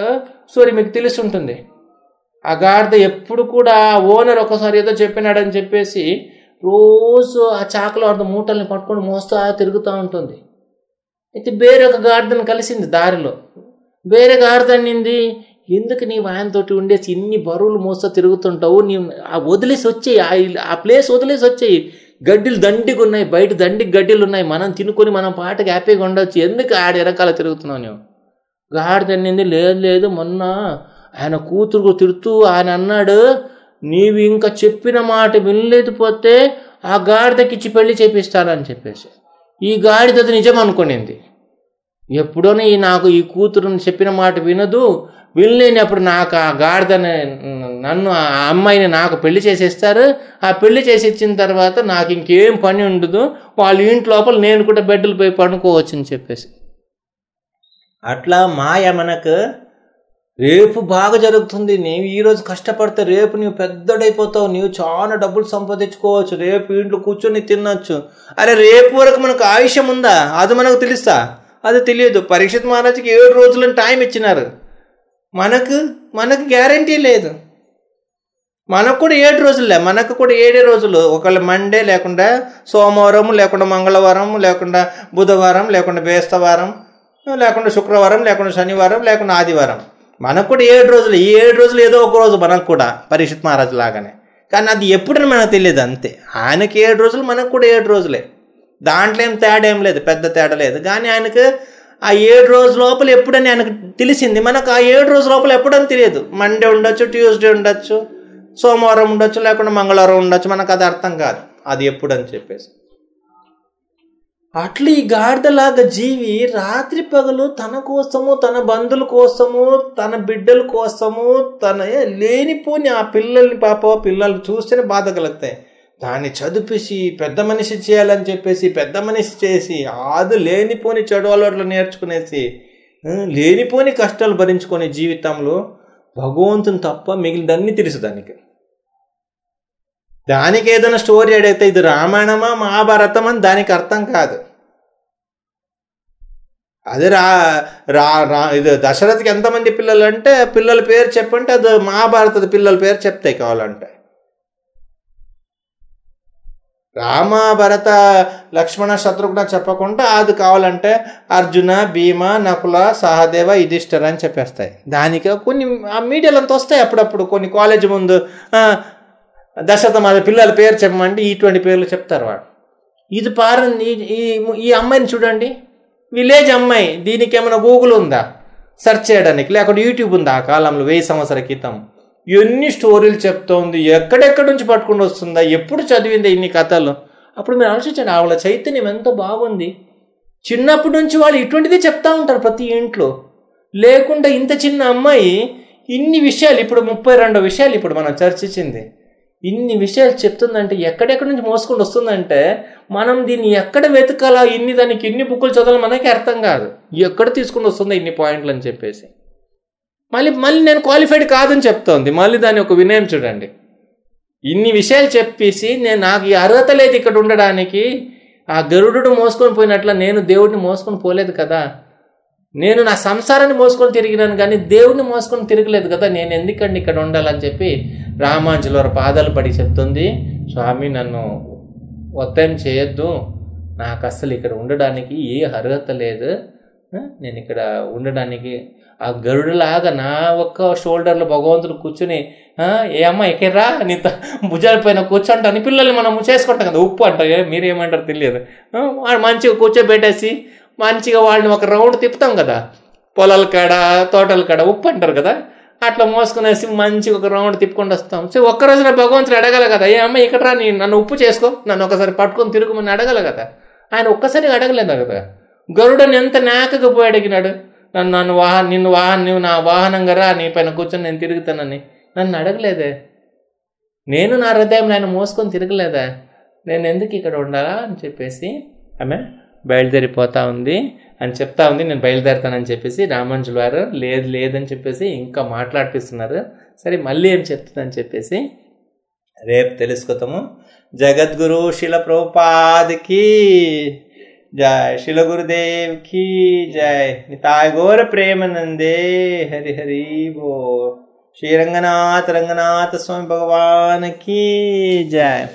స్టోరీ మీకు తెలిసి ఉంటుంది ఆ గాడిద ఎప్పుడు కూడా ఓనర్ ఒకసారి ఏదో చెప్పినాడని చెప్పేసి రోజు ఆ చాకలో అర్ధ మూటల్ని పట్టుకొని మోస్తూ తిరుగుతూ ఉంటుంది. అయితే వేరొక గాడిదను కలిసింది దారిలో. వేరే గాడిద ఎందుకు నీవు ఆయనతోటి ఉండేసి ఇన్ని బరువులు మోస్తా తిరుగుతుంటావు? నీ ఆ వదిలేసి వచ్చేయి ఆ ప్లేస్ వదిలేసి వచ్చేయి. గడ్డిలు దండిగా ఉన్నాయి బయట దండికి గడ్డిలు ఉన్నాయి. మనం తినుకొని మనం పాటకి హ్యాపీగా ఉండొచ్చు. ఎందుకు ఆడ వెనకాల తిరుగుతున్నావు నువ్వు గాడిద అన్నింది లేదు లేదు మొన్న ఆయన కూతురు తిడుతూ ఆయన అన్నాడు నీవు ఇంకా చెప్పిన మాట వినలేకపోతే ఆ గాడిదకిచ్చి పెళ్ళి చేపిస్తానని చెప్పేసి. ఈ గాడిద నిజం అనుకునింది. ఎప్పుడోనే ఈ నాకు ఈ కూతురుని చెప్పిన మాట వినదు. వినలేనప్పుడు నాకు ఆ గాడిదని నన్ను ఆ అమ్మాయిని నాకు పెళ్ళి చేసేస్తారు. ఆ పెళ్ళి చేసి ఇచ్చిన తర్వాత నాకు ఇంకేం పని ఉండదు. వాళ్ళ ఇంటి లోపల నేను కూడా బెడ్లు పోయి పడుకోవచ్చు అని చెప్పేసి. అట్లా మాయ మనకు రేపు బాగా జరుగుతుంది. నీవు ఈరోజు కష్టపడితే రేపు నీవు పెద్దడైపోతావు. నీవు చాలా డబ్బులు సంపాదించుకోవచ్చు. రేపు ఇంట్లో కూర్చొని తినొచ్చు. అరే రేపు వరకు మనకు ఆయుష్యం ఉందా? అది మనకు తెలుస్తా అది తెలియదు. పరీక్షిత్ మహారాజుకి ఏడు రోజులను టైం ఇచ్చినారు. మనకు మనకు గ్యారంటీ లేదు. మనకు కూడా ఏడు రోజులే. మనకు కూడా ఏడే రోజులు. ఒకవేళ మండే లేకుండా సోమవారం లేకుండా మంగళవారం లేకుండా బుధవారం లేకుండా బేస్తవారం లేకుండా శుక్రవారం లేకుండా శనివారం లేకుండా ఆదివారం. మనకు కూడా ఏడు రోజులు ఈ ఏడు రోజులు ఏదో ఒక రోజు మనకు కూడా పరీక్షిత్ మహారాజు లాగానే. కానీ అది ఎప్పుడని మనకు తెలియదు అంతే. ఆయనకి ఏడు రోజులు మనకు కూడా ఏడు రోజులే. దాంట్లో ఏం తేడా ఏం లేదు పెద్ద తేడా లేదు. కానీ ఆయనకు ఆ ఏడు రోజుల లోపల ఎప్పుడని ఆయనకు తెలిసింది? మనకు ఆ ఏడు రోజు లోపల ఎప్పుడని తెలియదు. మండే ఉండొచ్చు ట్యూస్డే ఉండొచ్చు సోమవారం ఉండొచ్చు లేకుండా మంగళవారం ఉండొచ్చు. మనకు అది అర్థం కాదు. అది ఎప్పుడని చెప్పేసి. అట్లు ఈ గాడిదలాగా జీవి రాత్రి పగలు తన కోసము తన బంధువుల కోసము తన బిడ్డల కోసము తన లేనిపోని ఆ పిల్లల్ని పాప పిల్లలు చూస్తేనే బాధ కలుగుతాయి. దాన్ని చదివేసి పెద్ద మనిషి చేయాలని చెప్పేసి పెద్ద మనిషి చేసి ఆదు లేనిపోని చెడు అలవాట్లు నేర్చుకునేసి లేనిపోని కష్టాలు భరించుకునే జీవితంలో భగవంతుని తప్ప మిగిలినన్ని తెలుసు దానికి. దానికి ఏదైనా స్టోరీ అడిగితే ఇది రామాయణమా మహాభారతం అని దానికి అర్థం కాదు. అదే రా రా రా ఇది దశరథకి ఎంతమంది పిల్లలు అంటే పిల్లల పేరు చెప్పంటే అది మహాభారత పిల్లల పేరు చెప్తాయి కావాలంటే. రామ భరత లక్ష్మణ శత్రుఘ్న చెప్పకుండా అది కావాలంటే అర్జున భీమ నకుల సహదేవ యుధిష్ఠిర అని చెప్పేస్తాయి. దానికి కొన్ని ఆ మీడియాలు అంత వస్తాయి అప్పుడప్పుడు. కొన్ని కాలేజ్ ముందు దశరథ మాది పిల్లల పేరు చెప్పమంటే ఇటువంటి పేర్లు చెప్తారు వాడు ఇది పార ఈ ఈ అమ్మాయిని చూడండి. విలేజ్ అమ్మాయి దీనికి ఏమైనా గూగుల్ ఉందా? సెర్చ్ చేయడానికి. లేకుంటే యూట్యూబ్ ఉందా? ఆ కాలంలో వెయ్యి సంవత్సరాల క్రితం. ఎన్ని స్టోరీలు చెప్తోంది? ఎక్కడెక్కడి నుంచి పట్టుకుని వస్తుందా? ఎప్పుడు చదివిందా ఇన్ని కథలు? అప్పుడు మీరు ఆలోచించండి ఆవిడ చైతన్యం ఎంత బాగుంది. చిన్నప్పటి నుంచి వాళ్ళు ఇటువంటిది చెప్తా ఉంటారు ప్రతి ఇంట్లో. లేకుండా ఇంత చిన్న అమ్మాయి ఇన్ని విషయాలు ఇప్పుడు ముప్పై రెండు విషయాలు ఇప్పుడు మనం చర్చించింది. ఇన్ని విషయాలు చెప్తుందంటే ఎక్కడెక్కడి నుంచి మోసుకొని వస్తుందంటే మనం దీన్ని ఎక్కడ వెతకాలా ఇన్ని దానికి ఇన్ని బుక్కులు చదవాలి మనకి అర్థం కాదు. ఎక్కడ తీసుకుని వస్తుందో ఇన్ని పాయింట్లు అని చెప్పేసి. మళ్ళీ మళ్ళీ నేను క్వాలిఫైడ్ కాదని చెప్తోంది. మళ్ళీ దాని ఒక వినయం చూడండి. ఇన్ని విషయాలు చెప్పేసి నేను నాకు ఈ అర్హత లేదు ఇక్కడ ఉండడానికి. ఆ గరుడు మోసుకొని పోయినట్ల నేను దేవుడిని మోసుకొని పోలేదు కదా. నేను నా సంసారాన్ని మోసుకొని తిరిగినాను కానీ దేవుడిని మోసుకొని తిరగలేదు కదా నేను ఎందుకండి ఇక్కడ ఉండాలని చెప్పి రామాంజలి వారి పాదాలు పడి చెప్తుంది స్వామి నన్ను ఒత్తం చేయొద్దు. నాకు అస్సలు ఇక్కడ ఉండడానికి ఏ అర్హత లేదు. నేను ఇక్కడ ఉండడానికి ఆ గరుడులాగా నా ఒక్క షోల్డర్లో భగవంతుడు కూర్చుని ఏ అమ్మ ఎక్కర్రా నీ త- భుజాల పైన కూర్చుంటాను. పిల్లల్ని మనం చేసుకుంటాం కదా ఉప్పు అంటారు. మీరేమంటారు తెలియదు. మంచిగా కూర్చోబెట్టేసి మంచిగా వాళ్ళని ఒక రౌండ్ తిప్పుతాం కదా. పొలాల కాడ తోటల కాడ ఉప్పు అంటారు కదా. అట్లా మోసుకునేసి మంచిగా ఒక రౌండ్ తిప్పుకొని వస్తాం. సో ఒక్క రోజున భగవంతుడు అడగల కదా ఏ అమ్మ ఇక్కడ రా నీ నన్ను ఉప్పు చేసుకో నన్ను ఒకసారి పట్టుకొని తిరుగుమని అడగల కదా. ఆయన ఒక్కసారి అడగలేదు కదా. గరుడని ఎంత నాకగా పోయి అడిగినాడు? నన్ను నన్ను వాహన నిన్ను వాహన నువ్వు నా వాహనంగా రా నీ పైన కూర్చొని నేను తిరుగుతానని. నన్ను అడగలేదే. నేను నా హృదయం ఆయన మోసుకొని తిరగలేదా? నేను ఎందుకు ఇక్కడ ఉండాలా అని చెప్పేసి ఆమె బయలుదేరిపోతా ఉంది అని చెప్తా ఉంది. నేను బయలుదేరుతానని చెప్పేసి రామానుజుల వారు లేదు లేదని చెప్పేసి ఇంకా మాట్లాడిపిస్తున్నారు. సరే మళ్ళీ ఏం చెప్తుందని చెప్పేసి రేపు తెలుసుకుతాము. జగద్గురు శిల ప్రభుపాదికి జయ శిల గురుదేవ్కి జయ తాగోర ప్రేమ నందే హరి హరి బో. శ్రీ రంగనాథ రంగనాథ స్వామి భగవాన్కి జయ